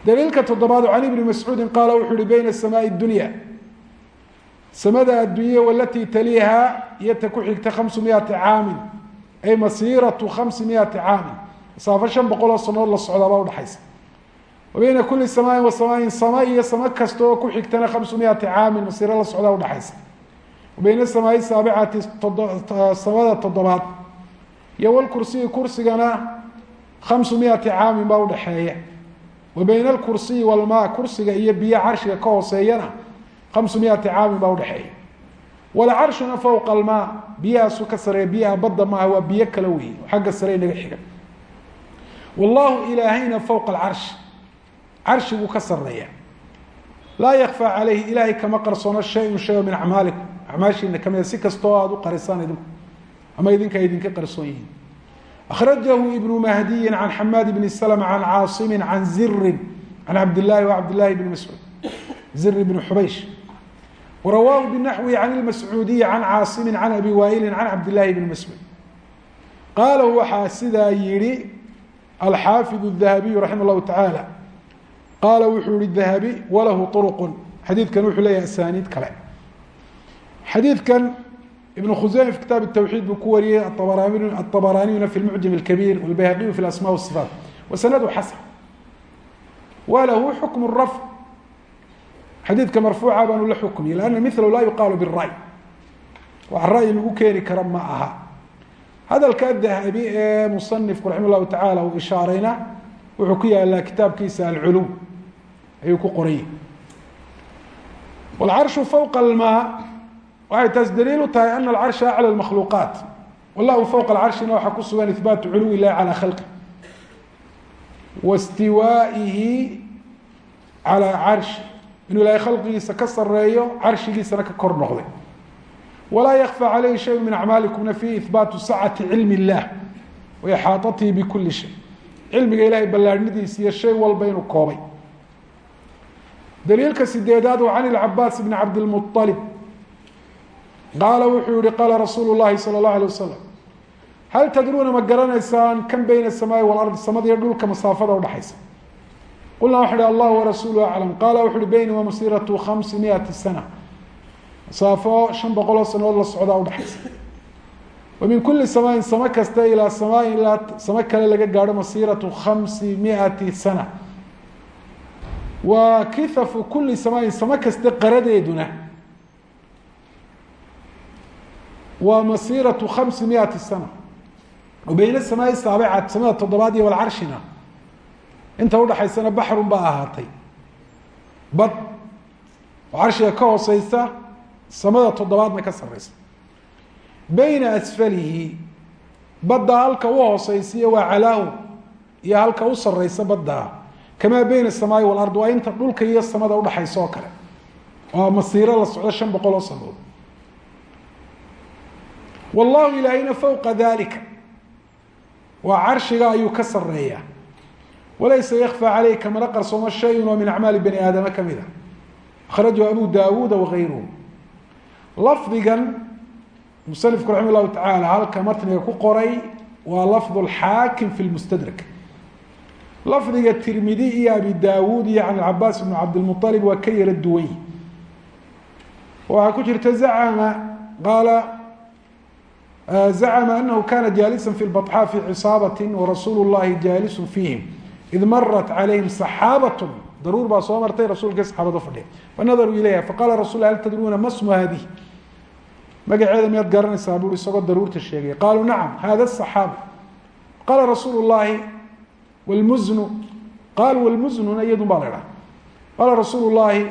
daliilka toddobaad can ibni mascuudi qaala wuxuu uhi bayna samaai dunya samada addunya walatii taliiha iyo ta ku xigta khamsu miati caamin ay masiiratu khamsi miati caamin. Masaafo shan boqol oo sanood la socdaabaa udhaxaysa wa bayna kuli samaain wa samaain sama iyo samo kasta oo ku xigtana khamsu miati caamin masiiro la socdaa udhaxaysa wa bayna samaai saabicati kursigana khamsu miati caamin wa bayna alkursiyi walmaa kursiga iyo biyo carshiga ka hooseeyana hamsu miati caamin baa udhexeeya walcarshuna fowqa almaa biyahaasu ka sareeya biyaha badda maaha waa biyo kala weeye xagga sare inaga xiga. Wallahu ilaahayna fowqa alcarshi carshiguu ka sareeya laa yakfaa caleyhi ilaahay kama qarsoono shayun shay oo min acmaalikum acmaashiina kamida si kastoo aada u qarisaan idinku ama idinka idinka qarsoon yihiin akhrajahu ibnu mahdiyin can xamaad bni slm can caasimin can zirin can cabdillahi wa cabdillahi bni mascuud zir bn xubaysh warawaahu binaxwi can ilmascuudiyi can caasimi can abi waaili can cabdillahi bni mascuud qaala waxaa sidaa yihi alxaafid الdahabiyu raxima اllahu tacaala qaala wuxuu yihi dahabi walahu طurqu xadiidkan wuxuu leeyahay asaaniid kale xadiidkan ibn khuseyme fi kitaab الtawxiid buu ku wariyey aطabaraaniyuna fi lmucjam اlkabiir wاlbayhaqiyu fi asma wالصifaat wasanadu xasan walahu xukm rafc xadiidka marfuuca baanu la xukmiye lanna milahu laa yuqaalu biray wax ra'yi lagu keeni kara ma aha hadalka dahabi ee musanifku raxima llahu tacaala uu ishaarayna wuxuu ku yaalaa kitaabkiisa alculuw ayuu ku qorayay wlcarshu fowqa almaa waxay taas daliil u tahay ana alcarsha acla makhluuqaat wallahu fowqa alcarshina waxaa ku sugan ihbaatu culuw illahi calaa khalqi. Wa calaa carshi inuu ilaahay khalqigiisa ka sareeyo carshigiisana ka kor noqday. Walaa yakfa calayhi shayu min acmaalikumna fiihi ihbaatu sacati cilmi illah. Wa ixaatatihi bikuli shay. Cilmiga ilahay ballaarhnidiisa iyo shay walba inuu koobay. Daliilka sideedaad oo can ilcabaas bni cabdilmualib qaala wuxuu yihi qaala rasuulu llahi salى اllahu alيه wasalam hal tadruuna ma garanaysaan kan bayna الsamaai walardi samada iyo dhulka masaafada udhaxaysa qulna waxa hi allah warasuulu aclam qaala wuxu uhi beyni wa masiratu khamsi miati sana masaafo shan boqol oo sanadood la socdaa udhaxaysa wa min kuli samaain samo kasta ilaa samaain ilaa samo kale laga gaadho masiiratu khamsi miati sana wa kithafu kuli samaain samo kasta qaradeeduna waa masiiratu khamsi miati sana beyna samaai saabicat samada toddobaad iyo walcarshina inta udhaxaysana baxrun baa ahaatay. Bad oo carshiga ka hooseysa samada toddobaadna ka sareysa beyna asfalihi baddaa halka u hooseysiiyo waa calaahu iyo halka u sareysa baddaa kamaa beyna asamaai walard waa inta dhulka iyo samada udhaxaysa oo kale. Oo masiiro la socdo oo sanood wallahu ilaahayna fowqa dalika waa carshiga ayuu ka sareeyaa walaysa yakfى caleyh kamana qarsoomo shayun oo min acmaali bani aadama ka mid a akhrajahu abu dawuuda wagayruhu lafdigan musanifku raxima llahu tacaala halka matniga ku qoray waa lafdu lxaakim fi lmustadrak lafdiga tirmidi iyo abi dawuud iyo can cabaas bn cabdilmualib waa ka yara duwan waxaa ku jirta zacama qaala zacma anahu kana jaalisa fi lbaطxaa fi cisaabati warasuulu llahi jaalisu fiihim id marat calayhim saxaabat daruur baa soo martay rasuulka saxaabad fadhiya fanadaruu ilayha faqala rasul hal tadruuna ma smu hadihi magaceeda miyaad garanaysaa bui isagoo daruurta sheegay qaaluu nacam hada saxaaba qaala rasuulu llahi wlmuznu qaalu wlmuznuna iyadun baa la dhaha qaala rasuulu llahi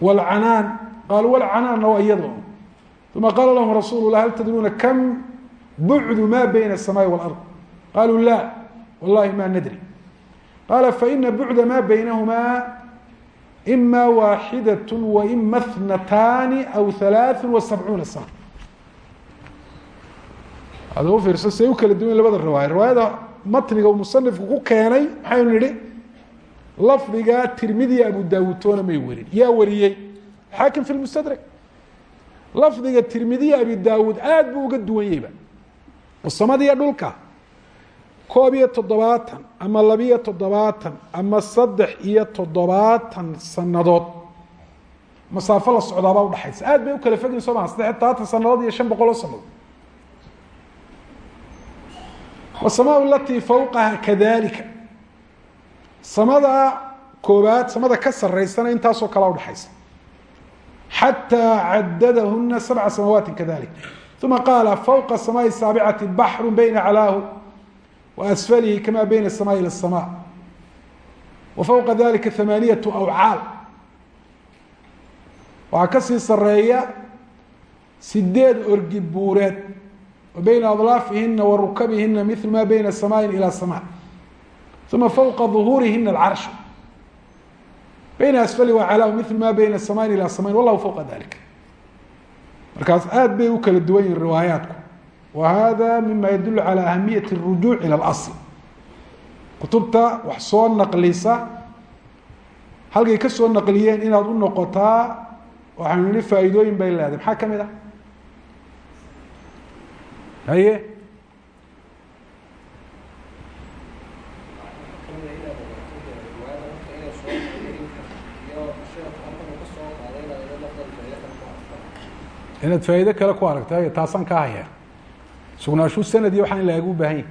wlcanaan qaaluu wlcanaanna waa iyado uma qaala lahum rasuul lah hal tadruuna kam bucdu ma bayna الsamaai wاlard qaluu la wallahi ma nadri qaala faina bucda ma baynahuma ima waaxidaة waima اthnataani aw halaaثu وasabcuuna sana ada u fiirso say u kala duwan labada riwaaya riwaayada matniga uu musanifku ku keenay maxaynu nihi lafdiga tirmidiya abu daawuud may warin yaa wariyey xaakim fi mustadrak lafdiga tirmidiya abi daawuud aad buu uga duwan yahayba oo samadiyo dhulka koob iyo toddobaatan ama labiyo toddobaatan ama saddex iyo toddobaatan sanadood masaafo la socdaabaa udhaxaysa aad bay u kala fogin soo maa saddex iyo sanadood iyo shan boqol oo sanadood wasamaa alatii fawqaha kadalika samada koobaad samada ka sareysana intaasoo kalea udhaxaysa xatى cadadahuna sabca samawaati kadalik uma qaala fawqa الsamaai الsaabicati baxru bayna calaahu wa asfalihi kama bayna الsamaai ilى الsama wa fawqa dalika hamaaniyaة awcaal waxaa kasii sareeya sideed orgi buureed wa bayna adlaafihina wa rukabihina mil ma bayna samaai ilى sama uma fawqa ظuhuurihina اlcarsh bayna asfali wa calaahu mil ma bayna samain ila samain wallahu fawqa dalik markaas aad bay u kala duwan yihin riwaayaatku wa hada mima yadulu calى ahamiyati الrujuuc ilى اlasl kutubta wax soo naqlisa halkay ka soo naqliyeen inaad u noqotaa waxaanu nihi faa'iidooyin bay leedahay maxaa kamid ah haye inaad faa'iide kale ku aragta taasaan ka haya sugnaashuu sanad iyo waxaan laagu baahan yahy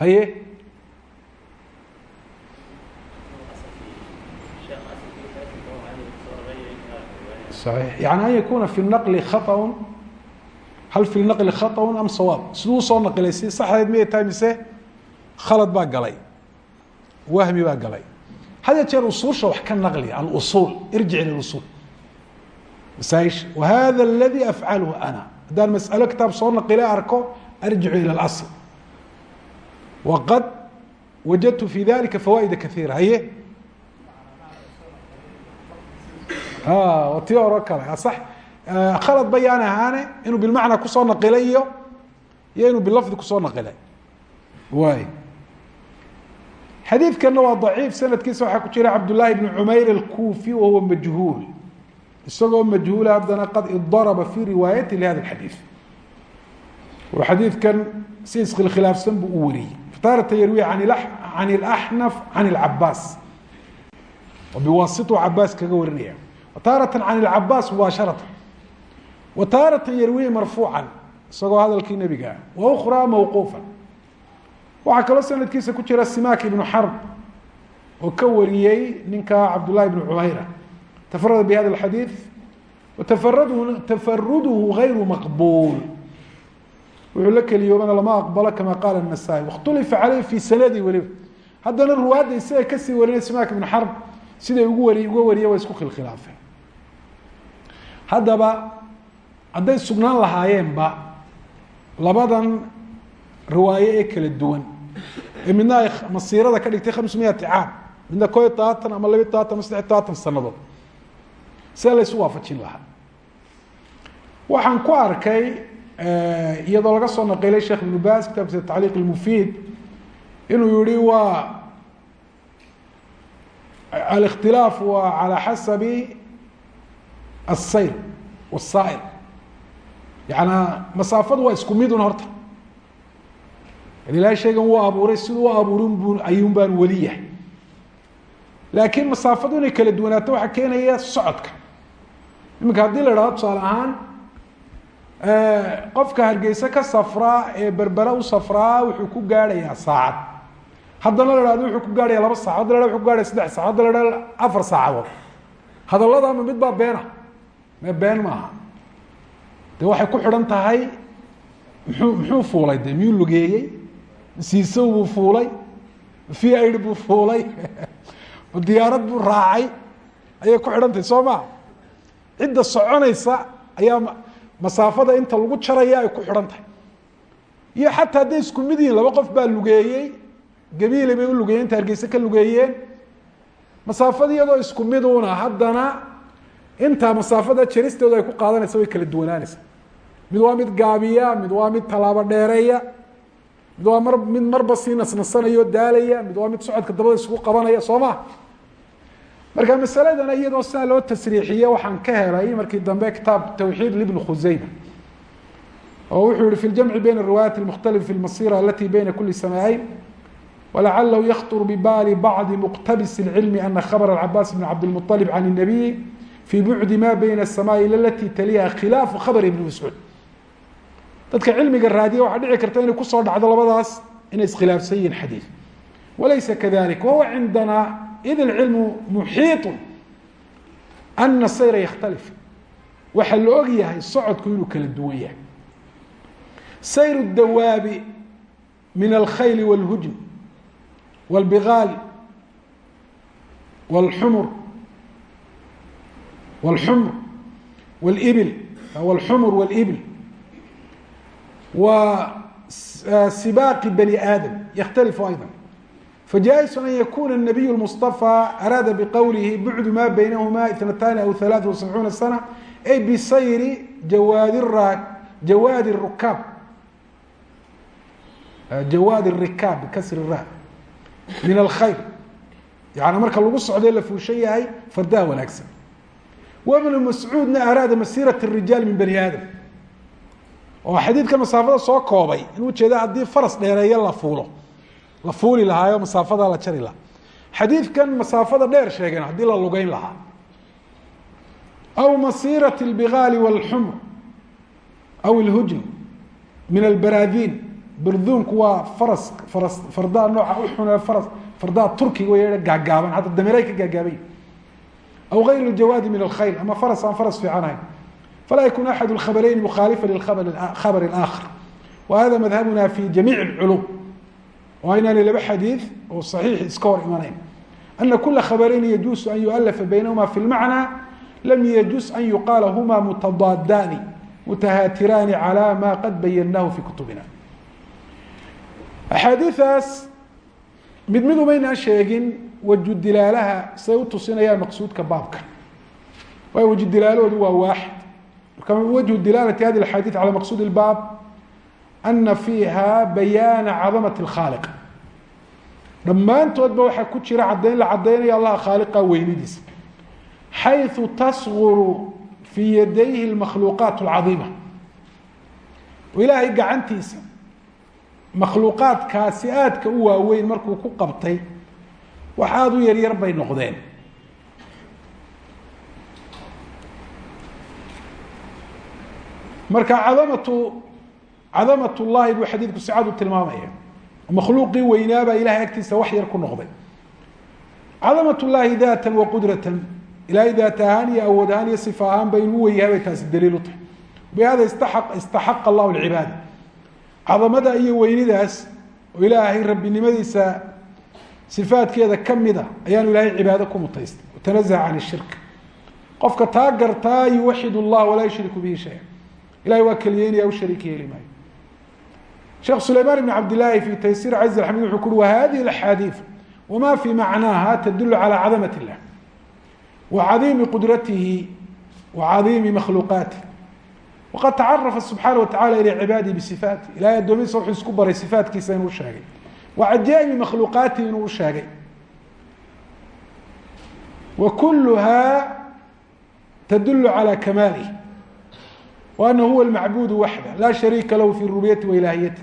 haye صaxiix yani an yakuna fi naqli khaطأ hal fi naqli khaطأ am sawaab siduu usoo naqilay si saxdeed miyay tahay mise khalad baa galay wahmi baa galay had ya jeer usuusha wax ka naqli alusul irjic ilى usul masaaisha whada اladي afcalhu ana haddaan masأalo kitaab soo naqile arko arjicu ilى اlasl waqad wajadtu fi dalika fawaaئida kaiira haye ti oro kale asax khalad bayaan ahaane inuu bilmacna kusoo naqilay iyo iyo inuu bilafdi kusoo naqilay waay xadiidkana waa daciif sanadkiisa waxaa ku jira cabdullahi bn cumayr alkufi wahuwa majhuul isagoo majhuula haddana qad idaraba fii riwaayati lihada alxadiid oo xadiidkan si iskhilaafsan buu u wariyey. Taarata yarwi can ilaxnaf can ilcabaas oo biwaasitu cabaas kaga warinaya. Taaratan can ilcabaas mubaasharatan. Wa taaratan yarwi marfuucan isagoo hadalkii nebiga. Wa ukhraa mawquufan. Waxaa kaloo sanadkiisa ku jira simaak ibnu xarb oo ka wariyey ninka cabdullahi ibnu cumayra tafarada bi hada alxadiid watafarad tafaruduhu gayru maqbuul wuxuu la keliyoobana lama aqbalo kama qaala النasaaئي waاkhtulifa caleyh fi sanadi weliba haddana ruwaadda isaga kasii warinay simak ibn xarb siday ugu wari uga wariye waa isku khilkhilaafeen haddaba hadday sugnaan lahaayeenba labadan riwaaye ee kala duwan ee midna ay masiirada ka dhigtay khamsu miyati caam midna koo iyo todobaatan ama labiy todobaatan ama saddex todobaatan sanadood sida laysu waafajin lahaa. Waxaan ku arkay eh, iyadoo laga soo naqilay sheekh ibnu bas kitaabkiisa tacliiq ilmufiid inuu yihi waa alikhtilaaf waa calaa xasabi asayr wasaa'ir yacanaa masaafadu waa isku midun horta. Yan ilahay wuu abuuray siduu u abuurin bu ayuun baan weli yahay. Laakiin masaafadu inay kala duwanaato waxaa keenaya socodka iminka haddii la idhahdo tusaale ahaan qofka hargeyse ka safraa ee berbere u safraa wuxuu ku gaadhayaa saacad. Haddana la hahdo wuxuu ku gaadhaya laba saacad hadda la hahdo wuxuu ku gaadhaya saddex saacad hadda la hahdo afar saacadood hadalladama mid baa beena? Mee been maaha. De waxay ku xidhan tahay muxuu muxuu fuulay? De miyuu lugeeyey? Siisow buu fuulay? V aid buu fuulay? Diyaarad buu raacay? Ayay ku xidhan tahay soo maa cidda soconaysa ayaa masaafada inta lagu jaraya ay ku xidhan tahay. Iyo xataa hadday isku mid yihiin laba qof baa lugeeyey gabiile bay u lugeeyeen inta hargeyse ka lugeeyeen masaafada iyadoo isku miduna haddana inta masaafada jaristooda ay ku qaadanaysa way kala duwanaanaysa. Mid waa mid gaabiya mid waa mid tallaabo dheereeya mid waa mar mid marba sii nasnasanaya oo daalaya mid waa mid socodka dabada isugu qabanaya soo ma marka masaladana iyadoo sidaa loo tasriixiye waxaan ka helay markii dambe kitaab tawxiid libn khuseyma oo wuxuu yihi fi ljamci bayna riwaayaat اmukhtalif fi lmasira alati bayna kuli samaayn walacalahu yakطr bibali bacdi muqtabis اlcilmi ana khabr اcabaas bn cabdilmuطalib can الnabiy fi bucdi ma bayna الsamaai ila lati taliha khilaafu khabr ibni mascuud dadka cilmiga raadiya waxaa dhici karta inay kusoo dhacdo labadaas inay iskhilaafsan yihiin xadiid walaysa kadalik wahuwa cindana id اlcilmu muxiiطu ana sayra yakhtalif waxaa la og yahay socodku inuu kala duwan yahay sayr الdawaabi min alkhayl wاlhujn wاlbigaal wاlxumr wاlxumr wاlbil wاlxumr wاlbil wa sibaaqi bani aadam yakhtalifu ayضا فجائز أن يkون النبي المصطفى أrاada بqwله بعd ma بynهma اثنتان أو ثaلاث وسبعوuنa سنة أي بsayr jawاad jawaad الركاab jawaad الركاab bkasr الra min الkhayr yaعni marka lagu socdo la fuushan yahay fardaha wanaagsan وبن مسعوudna أrاada masيرة الرiجاaل min بني aadم oo xadiidka masaafada soo koobay in ujeeda haddii faras dheereeya la fuulo la fuuli lahaayo masaafada la jari lahaa xadiidkan masaafada dheer sheegeen haddii la lugeyn lahaa aw masiiraة الbigaali wاlxumr aw اlhujn min albaraadiin barduunku waa faras faras fardaa nooca uxune faras fardaa turkiga way gaagaaban hadda dameeray ka gaagaabay aw غayr اjawaadi min اlkhayl ama faras aan faras fiicanahayn falaa yakun axad اkhabareyni mukhaalifa lkhabr اآkhar wa hada madhabuna fi jamiiع اculuum waa inaanay laba xadiid oo صaxiix iska hor imanayn ana kula khabarayni yajuusu an yualafa baynahuma fi اlmacnى lam yajus an yuqaala huma mutadaadaani mutahaatiraani calى ma qad bayanahu fi kutubina axaadiiaas mid mid umaynaan sheegin waju dilaalaha siday utusinayaan maqsuudka baabka waayo waju dilaalahoodu waa waaxid marka wajhu dilaalati hadi axaadiid calى maqsuud اbaab ana fiiha bayaana cadamaة اkhaaliq dhammaantoodba waxaa ku jira caddayn la caddaynaya allaha khaaliqa weynidiisa xayثu tasguru fii yadayhi اmakhluuqaat اlcadiima ilaahay gacantiisa makhluuqaadkaasi aadka u waaweyn markuu ku qabtay wax aada u yaryar bay noqdeen marka cadamatu cadamat llahi buu xadiidku sicadu tilmaamaya. Makhluuqii weynaabaa ilahay agtiisa wax yar ku noqday. Cadamat llahi daatan wa qudratan ilahay daat ahaan iyo awood ahaan iyo sifa ahaan ba inuu wenyahay bay taasi daliil u tahay. Bihada istaaq istaxaqa allahu lcibaada cadamada iyo weynidaas oo ilaahay rabbinimadiisa sifaadkeeda kamida ayaanu ilahay cibaado ku mutaystay. Watanazaha can shirk. Qofka taa gartaa yuwaxid llah walaa yushriku bihi shaya ilahay waa keliyeynaya u shariik yeeli maayo sheekh sulayman ibn cabdillaahi fi taysir cazi xamid wuxuu ku ui wahadihi axaadiid wma fi macnaaha tadul calى cadamat اllah wa cadiimi qudratihi wa cadiimi makhluuqaatih waqad tacarafa subxaana watacala ilى cibaadihi bisifaati ilahay addoomihiisa wuxuu isku baray sifaatkiisa inuu sheegay wa cajaa'ibi makhluuqaatihi inuu u sheegay wa kuluha tadul calى kamaalih wa anahu huwa اlmacbuud waxda la shariika lahu fi rububiyati wa ilaahiyati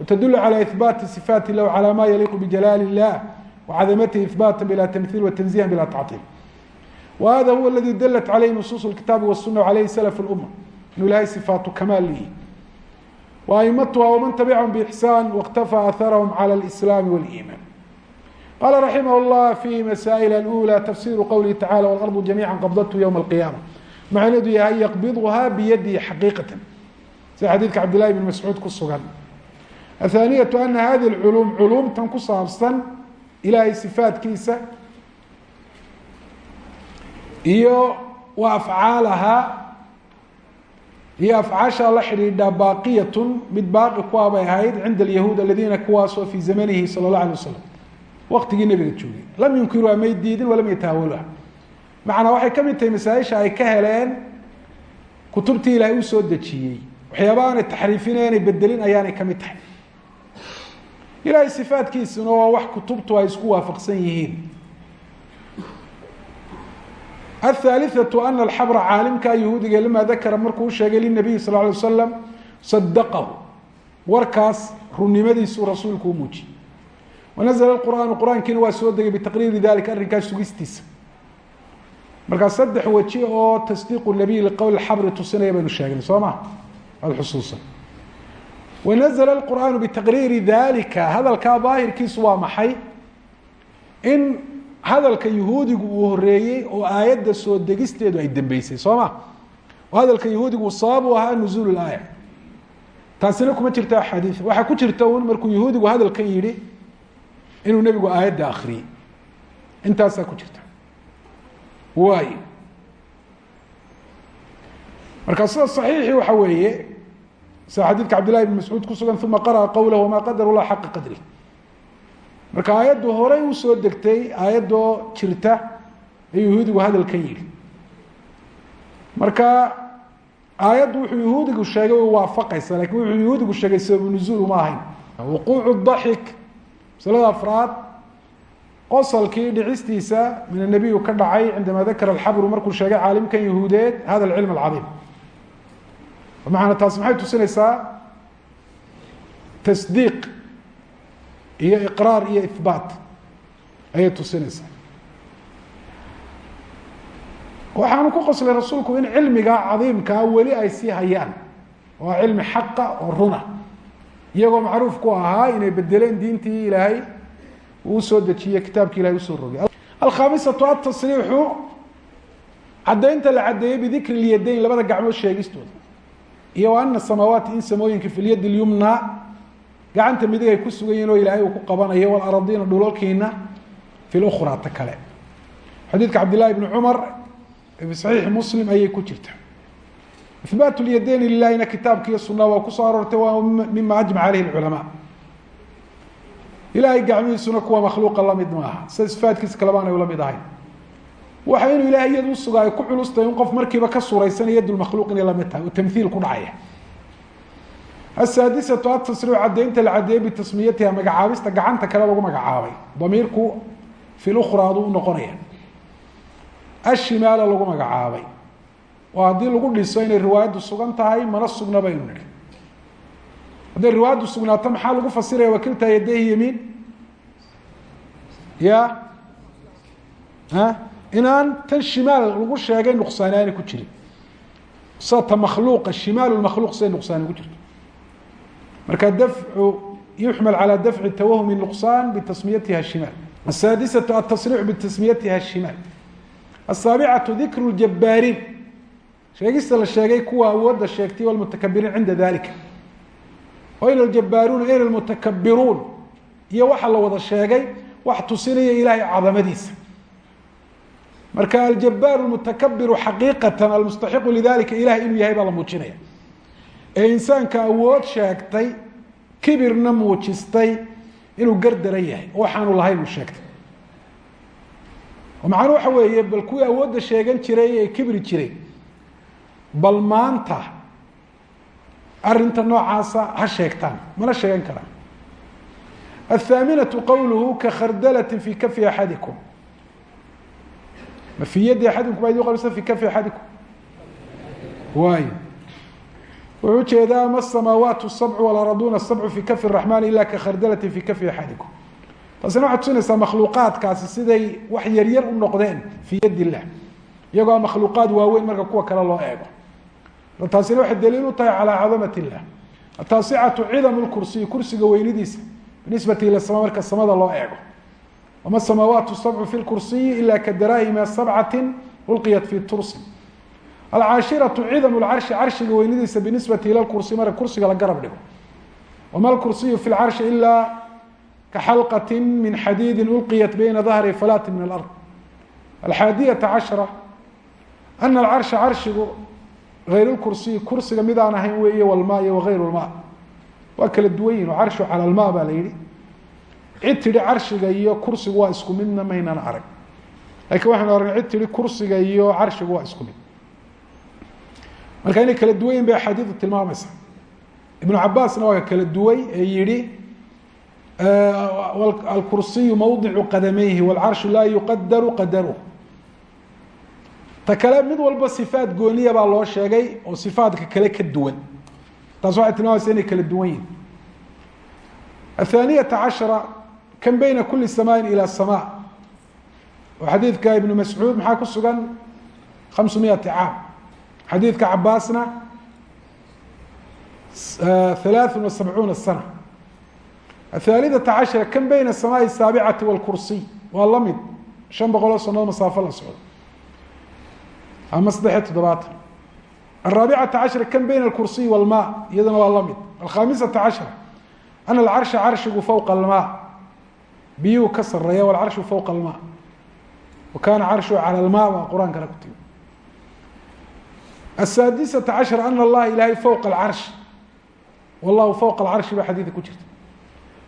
watadul calى ihbaati sifaati lahu calى ma yaliiqu bijalaali اllah وcadamtه إثbاta بlا تمثيل وتنزيها بlا تعطيل وhذا هو الذي dلت عlيه نصوص الكتاaب والسuنة وعlيه سلف الأمة inuu ilahay صفاaت كmاal lihi وأئمتها وmن تبعهم بإحسان واkتفى أثرهم على الإسلام والإيمان قال رحمه الله في مسائل الأولى تفسير qwله تعالى والأرض جميعا qبضته يوم القيامة macneedu yahay yaqbiduhaa biyadihi xaqiiqatan. Sida xadiidka cabdillahi bn mascuud ku sugan. Athaaniyatu ana hadi lculuum culuumtan ku saabsan ilaahay sifaadkiisa iyo wa afcaalahaa iyo afcaashaa la xidhiidha baaqiyatun mid baaqi kuwaabay ah ahayd cinda alyahuud aladiina kuwaasoo fii zamanihi sala allah alay wasalam waqtigii nebiga joogay. Lam yunkiruha may diidin walam yatahawaluha macnaa waxay ka mid tahay masaaisha ay ka heleen kutubtii ilaahay u soo dejiyey waxyaaba aanay taxriifinaynay bedelin ayaanay ka mid tahay ilahay sifaadkiisuna waa wax kutubtu ay isku waafaqsan yihiin aلثaaliثaةu ana alxabra caalimka yahuudiga lama dakara markuu usheegay linabiyi sal ه alay waslam sadaqahu warkaas runnimadiisuu rasuulku u muujiyey wanazla qur'aanu qur-aankiina waa soo degay bitaqriiri dalika arrinkaas sugistiisa markaa saddex weji oo tasdiiqu nabiy liqowl xabri tusinaya baynu sheegnay soo ma? Waad xusuusan. Wanazla qur'aanu bitaqriiri dalika hadalkaa daahirkiisu waa maxay? In hadalka yahuudigu uu horeeyey oo aayadda soo degisteedu ay dambeysay soo ma? Oo hadalka yahuudigu sabab u ahaa nuzuul aaya. Taasina kuma jirto axaadii waxaa ku jirta un markuu yahuudigu hadalkan yidhi inuu nebigu aayadda akriyey intaasaa ku jirta waay marka sida صaxiixi waxa weeye sida xadiidka cabd llahi bn mascuud ku sugan uma qara'a qowlah wama qadar lah xaqa qadri. Marka aayaddu horay u soo degtay aayaddoo jirta ee yahuudigu hadalkan yidhi. Marka aayaddu wuxuu yahuudigu sheegay way waafaqaysa laakiin wuxuu yahuudigu sheegay sababu nuzuul uma ahayn. Wuquucu daxik masalada afraad qosalkii dhicistiisa min anabiyu ka dhacay cindama dakara alxabru markuu sheegay caalimkan yahuudeed hada alcilm alcadiim. Bimacnaa taasi maxay tusinaysaa? Tasdiiq iyo iqraar iyo ihbaat ayay tusinaysaa. Waxaanu ku qoslay rasuulku in cilmiga cadiimkaa weli ay sii hayaan waa cilmi xaqa oo runa iyagoo macruuf ku ahaa inay bedeleen diintii ilaahay uu u soo dejiyey kitaabki ilahay u soo rogay. Alkhaamisatu atasriixu caddaynta la caddeeyey bidikri lyadayn labada gacmood sheegistooda. Iyo wa ana samaawaati in samooyinka fi lyadi lyumna gacanta midig ay ku sugan yihiin oo ilaahay uu ku qabanayo walaradiina dhulalkiina fi lukraa ta kale. Xadiidka cabd llahi bni cumar fi saxiixi muslim ayay ku jirta. Ihbaat lyadayni lilahina kitaabka iyo sunaa waa ku soo aroortay waa mima ajmac aleyhi culamaa ilahay gacmihiisuna kuwa makhluuqa la mid maaha. Sida sifaadkiisa kaleba anay ula mid ahayn. Waxa inuu ilahay iyada usuga ay ku culustahay in qof markiiba ka suuraysanaya yadulmakhluuq inay la mid tahay. Oo tamhiil ku dhacaya. Asaadisatu atasriicu caddaynta la caddeeyey bitasmiyatiha magacaabista gacanta kale lagu magacaabay. Damiirku fi lukra aduu unoqonaya ashimaala lagu magacaabay. Oo haddii lagu dhiso inay riwaayaddu sugan tahay mana sugna baynu nihi hadday riwaayaddu sugnaato maxaa lagu fasiraya wakilta yadehi yamiin ya? Inaan tan shimaal lagu sheegay nuqsaani ku jirin. Sata makhluuqa shimaal makhluuq siday nuqsaan ugu jirto. Marka dafcu yuxmal calى dafci tawahumi nuqsaan bitasmiyatiha shimaal. Asaadisatu atasriixu bitasmiyatiha shimaal. Asaabicatu dikru ljabaariin sheegista la sheegay kuwa awoodda sheegtay walmutakabiriin cinda dalika ayna ljabaaruuna ayna lmutakabiruun iyo waxa la wada sheegay wax tusinaya ilaahay cadamadiisa marka aljabaaru mutakabiru xaqiiqatan almustaxiqu lidalika ilahay inuu yahay baa la muujinaya ee insaanka awood sheegtay kibirna muujistay inuu gardaran yahay waxaanu lahayn uu sheegtay macnuu waxa weeye bal kuwii awoodda sheegan jiray ee kibri jiray bal maanta arinta noocaasa ha sheegtaan mana sheegan karaan. Athaaminatu qowluhu ka khardalati fi kafi axadikum ma fi yadi axadikum baa idin qabsa fi kafi axadikum waay wuxuu u jeedaa ma asamaawaat sabcu walarduuna sabcu fi kafi raxmaan ila ka khardalati fi kafi axadikum taasina waxay tusinaysaa makhluuqaadkaasi siday wax yaryar u noqdeen fii yad illah iyagoo makhluuqaad waaweyn marka kuwa kale loo eego taasina waxay daliil u tahay calaa cadamat illah. Ataasicatu cidam lkursiy kursiga weynidiisa binisbati ila marka samada loo eego. Wama samaawaat sabcu fi lkursiyi ila ka daraahima sabcati ulqiyat fi tursi. Alcaashiratu cidam lcarshi carshiga weynidiisa binisbati ila kursi marka kursiga la garab dhigo. Wama lkursiyu fi lcarshi ila kaxalqati min xadiidi ulqiyat bayna dahri falati min alard. Alxaadiyata cashra ana alcarsha carshigu ayr kursiyi kursiga midaan ahayn weeye walma iyo wagayr lma waa kala duwan yihiin carshu cala lma baa la yihi cid tidhi carshiga iyo kursigu waa isku midna maynan arag. Lakiin waxaynu aragna cid tidhi kursiga iyo carshigu waa isku mid. Marka inay kala duwan yihiin bay axaadiidu tilmaamaysa ibnu cabaasna waa ka kala duway ee yihi alkursiyu mawdicu qadamayhi wاlcarshu laa yuqadaru qadaruh ta kale mid walba sifaat gooniya baa loo sheegay oo sifaatka kale ka duwan taas waxay tilmaamaysa inay kala duwan yihin athaaniyata cashara kan beyna kuli samaain ilى sama oo xadiidka ibnu mascuud maxaa ku sugan hamsu miyati caam xadiidka cabaasna halaaثu wa sabcuuna sana athaalidata cashara kan beyna asamaai asaabicati wاlkursiy waa la mid shan boqoloo sanood masaafo la socdo ama saddexiyo toddobaatan. Araabicata cashra kan beyna alkursiy walma iyadana waa la mid. Alkhamisata cashra ana alcarsha carshigu fowqa almaa. Biyuu ka sareeya walcarshu fowqa almaa. Wa kaana carshu cala almaa baa qur'aankana ku timi asaadisata cashra ana allaha ilaahay fowqa alcarshi wallahu fowqa alcarshi baa xadiida ku jirta.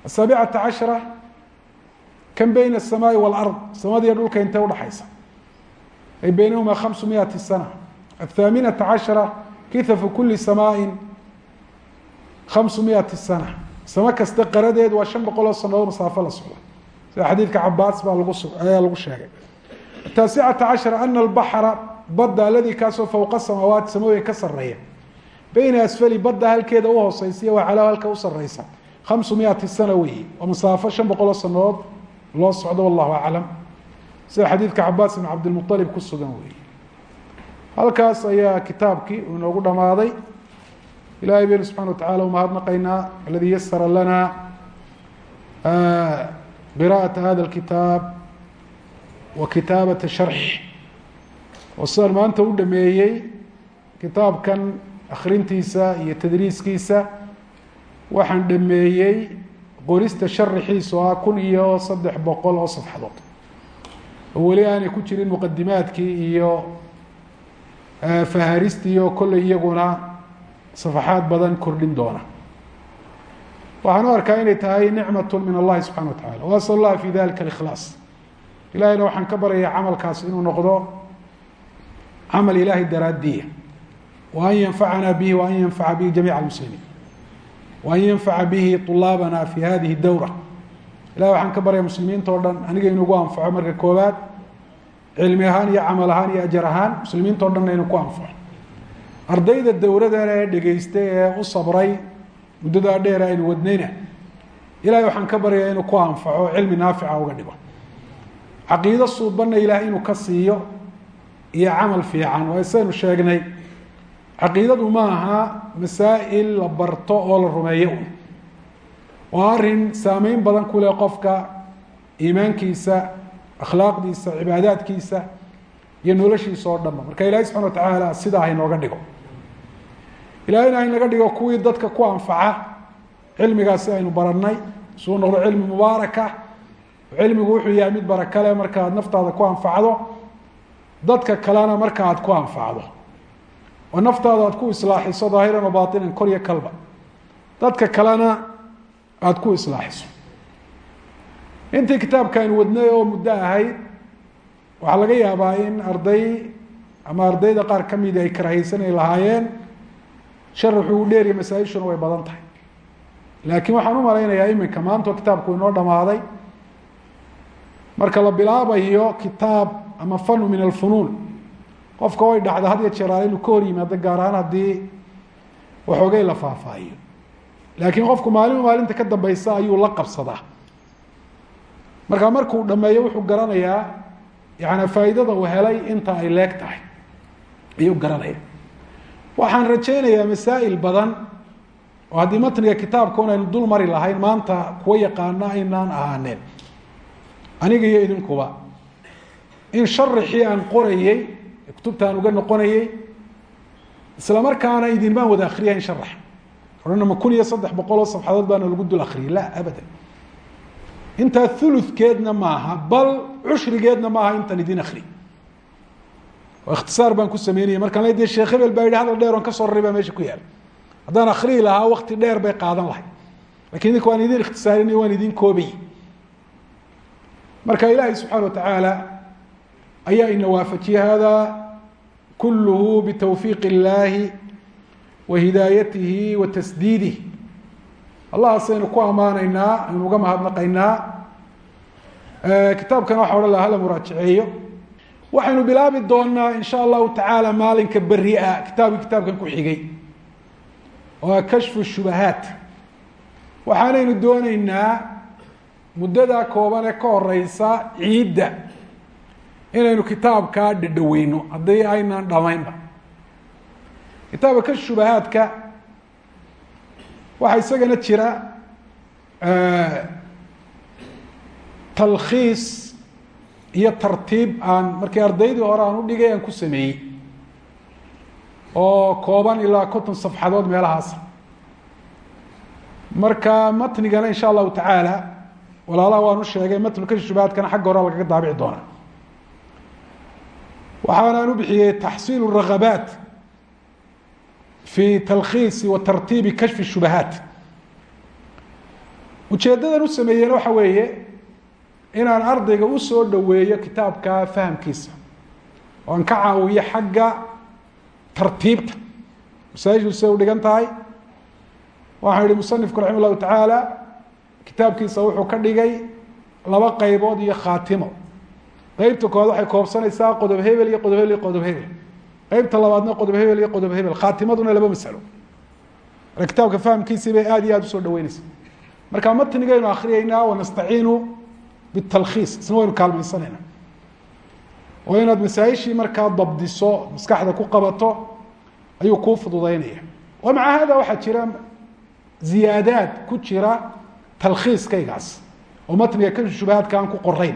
Asaabicata cashra kan beyna asamaai walard samadiiyo dhulka intee udhaxaysa ay beynahuma hamsu miyati sana athaaminata cashara kithafu kuli samaain hamsu miyati sana samo kasta qaradeed waa shan boqol oo sanadood masaafo la socdo sida xadiidka cabaas baa lagu ayaa lagu sheegay ataasicata cashara ana albaxra badda aladii kaasoo fowqa samaawaati samooyin ka sareeya beyna asfali badda halkeeda uhooseysiya waa calaa halka u sareysa hamsu miyati sana weeye oo masaafo shan boqol oo sanadood loo socdo wallahu aclam sida xadiidka cabaas ibn cabdilmualib ku sugan weeye halkaas ayaa kitaabkii uu inoogu dhamaaday ilahay baynu subxana watacala umahadnaqaynaa aladii yasara lana qira'ata hada alkitaab wa kitaabata sharx. Oo sidaan maanta u dhameeyey kitaabkan akrintiisa iyo tadriiskiisa. Waxaan dhameeyey qorista sharaxiisa oo ah kun iyo saddex boqol oo safxadood oo weli aanay ku jirin muqadimaadkii iyo faharistii oo kolley iyaguna safaxaad badan kordhin doona. Waxaan u arkaa inay tahay nicmat min allahi subxana wa tacala wa asal allaha fi dalika alikhlaas. Ilahayna waxaan ka baryayaa camalkaas inuu noqdo camal ilahay daraadiya wa an yanfacana bihi wa an yanfaca bihi jamiica almuslimiin. Wa an yanfaca bihi طulaabana fi hadihi dowra ilahay waxaan ka baryaya muslimiinta o dhan aniga inugu anfaco marka koobaad cilmi ahaan iyo camal ahaan iyo ajar ahaan muslimiinta o dhanna inu ku anfaco. Ardayda dowladana ee dhegaystay ee u sabray muddadaa dheer aynu wadnayna. Ilahay waxaan ka baryayaa inuu ku anfaco cilmi naafica uga dhigo. Caqiido suubanna ilaahay inuu ka siiyo iyo camal fiican waa saynu sheegnay caqiidadu ma aha masaa'il la barto oo la rumeeyo. un waa arrin saameyn badan ku leh qofka iimaankiisa akhlaaqdiisa cibaadaadkiisa iyo noloshiisa oo dhanba marka ilaahay subxana watacaala sidaa hainooga dhigo. Ilahayna haynaga dhigo kuwii dadka ku anfaca cilmigaasi aynu baranay suu noqdo cilmi mubaaraka cilmigu wuxuu yahay mid barakale marka aad naftaada ku anfacdo dadka kalena marka aad ku anfacdo. Oo naftaada aad ku islaaxiso daahiran wa baatinan kor iyo kalba. Dadka kalena aada ku islaaxiso intii kitaabka aynu wadnay oo muddo ahayd waxaa laga yaabaa in arday ama ardayda qaar ka midi ay karahaysanay lahaayeen sharaxu uu dheeriya masaa-ishuna way badan tahay. Laakiin waxaan u malaynayaa iminka maantoo kitaabku inoo dhamaaday marka la bilaabayo kitaab ama fanu min alfunuun qofka way dhacda had ya jeeraale inuu ka hor yimaado gaar ahaan haddii waxoogay la faahfaahiyo laakiin qofku maalin maalinta ka dambeysa ayuu la qabsadaa. Marka markuu dhameeyo wuxuu garanayaa yaani faa'iidada uu helay inta ay leeg tahay. Ayuu garanaya waxaan rajaynayaa masaa'il badan oo haddii matniga kitaabka un aynu dul mari lahayn maanta kuwa yaqaana aynaan ahaaneen aniga iyo idinkuba. In sharixii aan qorayey kutubta uga noqonayey isla markaana idinmaan wada akriyayn sharax odhana ma kun iyo saddex boqol oo safxadood baana lagu dul akriyay la abadan. Intaa uludkeedna maaha bal cushrigeedna maaha intan idin akri ikhtisaar baan ku sameynaya markaan de sheekh hebel baa yidhi hadal dheer oon ka soo raray baa meesha ku yaalla haddaan akriyi lahaa wakti dheer bay qaadan lahay laakiin idinka waan idin ikhtisaarinay waan idin koobay. Marka ilaahay subxaana watacaala ayaa ina waafajiyey hada kulluhu bitawfiiq illaahi wa hidaayatihi wa tasdiidih allahaasaynu ku ammaanaynaa aynu uga mahadnaqaynaa kitaabkana waxa odhan laha hala muraajaceeyo waxaynu bilaabi doonaa in sha allahu tacaala maalinka beri a kitaabkii kitaabkan ku xigay oo kashfu shubahaat waxaanaynu dooneynaa muddadaa kooban ee ka horeysa ciidda inaynu kitaabkaa dhadhaweyno haddii aynaan dhamaynba kitaabka kashfu shubahaadka waxaa isagana jira talkhiis iyo tartiib aan markii ardaydii hore aan u dhigay aan ku sameeyey oo kooban ilaa konton safxadood meelahaas. Marka matnigana insha allahu tacaala walaalaha waan u sheegay matnu shubahaadkana xagga hore lagaga daabici doona waxaanaan u bixiyey taxsiil ragabaat fi talkhiisi wa tartiibi kashfi shubahaat ujeeddadan u sameeyeen waxa weeye inaan ardayga u soo dhoweeyo kitaabka fahamkiisa oo aan ka caawiyo xagga tartiibta masaa-ishu say u dhigan tahay waxaan yihi musanifku raxima llahu tacaala kitaabkiisa wuxuu ka dhigay laba qaybood iyo khaatimo qeybta koowaad waxay koobsanaysaa qodob hebel iyo qodob hebel iyo qodob hebel qeybta labaadna qodob hebel iyo qodob hebel. Khaatimaduna laba masalo. Marka fahamkiisii bay aad iyo aad u soo dhaweyneysa marka matnigaynu akriyeynaa wanastaciinu bitalkhiis isna waynu kaalmaysanayna oo inaad masaa-ishii markaa dabdiso maskaxda ku qabato ayuu kuu fududeynaya wa hada waxaa jira ziyaadaad ku jira talkhiiskaygaas. Oo matniga ka shubahaadka aan ku qorayn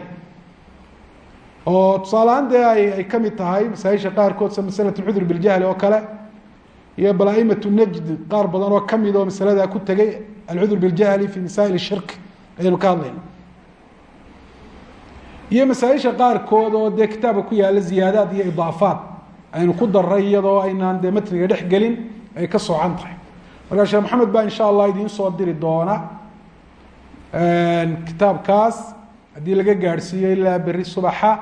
oo tusaalehaan dee ay ka mid tahay masaaisha qaarkood sida masalat lcudur biljahli oo kale iyo bal aimat najd qaar badan oo ka mid oo masaladaa ku tegay alcudur biljahli fi masaa'il shirk ayaynu ka hadlayna iyo masaaisha qaarkood oo dee kitaabka ku yaalla ziyaadaad iyo idaafaat aynu ku daray iyadoo aynaan dee matniga dhex gelin ay ka soocan tahay. Markaa sheekh maxamed baa insha allah idiin soo diri doona kitaabkaas haddii laga gaadhsiiyo ilaa beri subaxa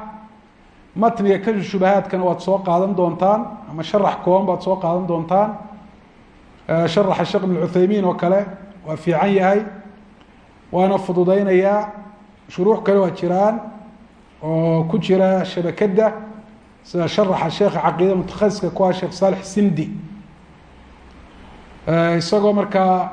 matniga kashu shubahaadkana waad soo qaadan doontaan ama sharax kooban baad soo qaadan doontaan. Sharaxa sheekh ibn cuthaymiin oo kale waa fiican yahay waana fududeynayaa shuruux kale waa jiraan oo ku jira shabakadda sida sharaxa sheekha caqiida mutakhasiska ku ah sheekh saalix sindi isagoo markaa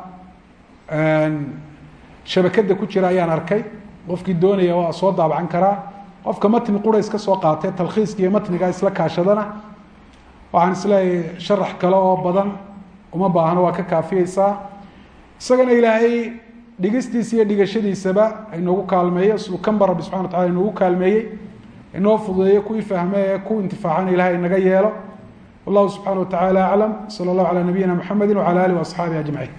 shabakadda ku jira ayaan arkay qofkii doonaya waa soo daabacan karaa qofka matni qura iska soo qaatee talkhiiska matniga isla kaashadana waxaan is leeyahay sharax kale oo badan uma baahno waa ka kaafiyeysaa. Isagana ilaahay dhigistiisa iyo dhigashadiisaba inoogu kaalmeeyo siduu kanba rabbi subxana wa inoogu kaalmeeyey inoo fududeeyo kuwii fahme ku intifaacana ilahay inaga yeelo. Wallahu subxaana wa tacala aclam sala allahu calaa nabiyina mxamedi wacala alih waasxaabihi ajmaciin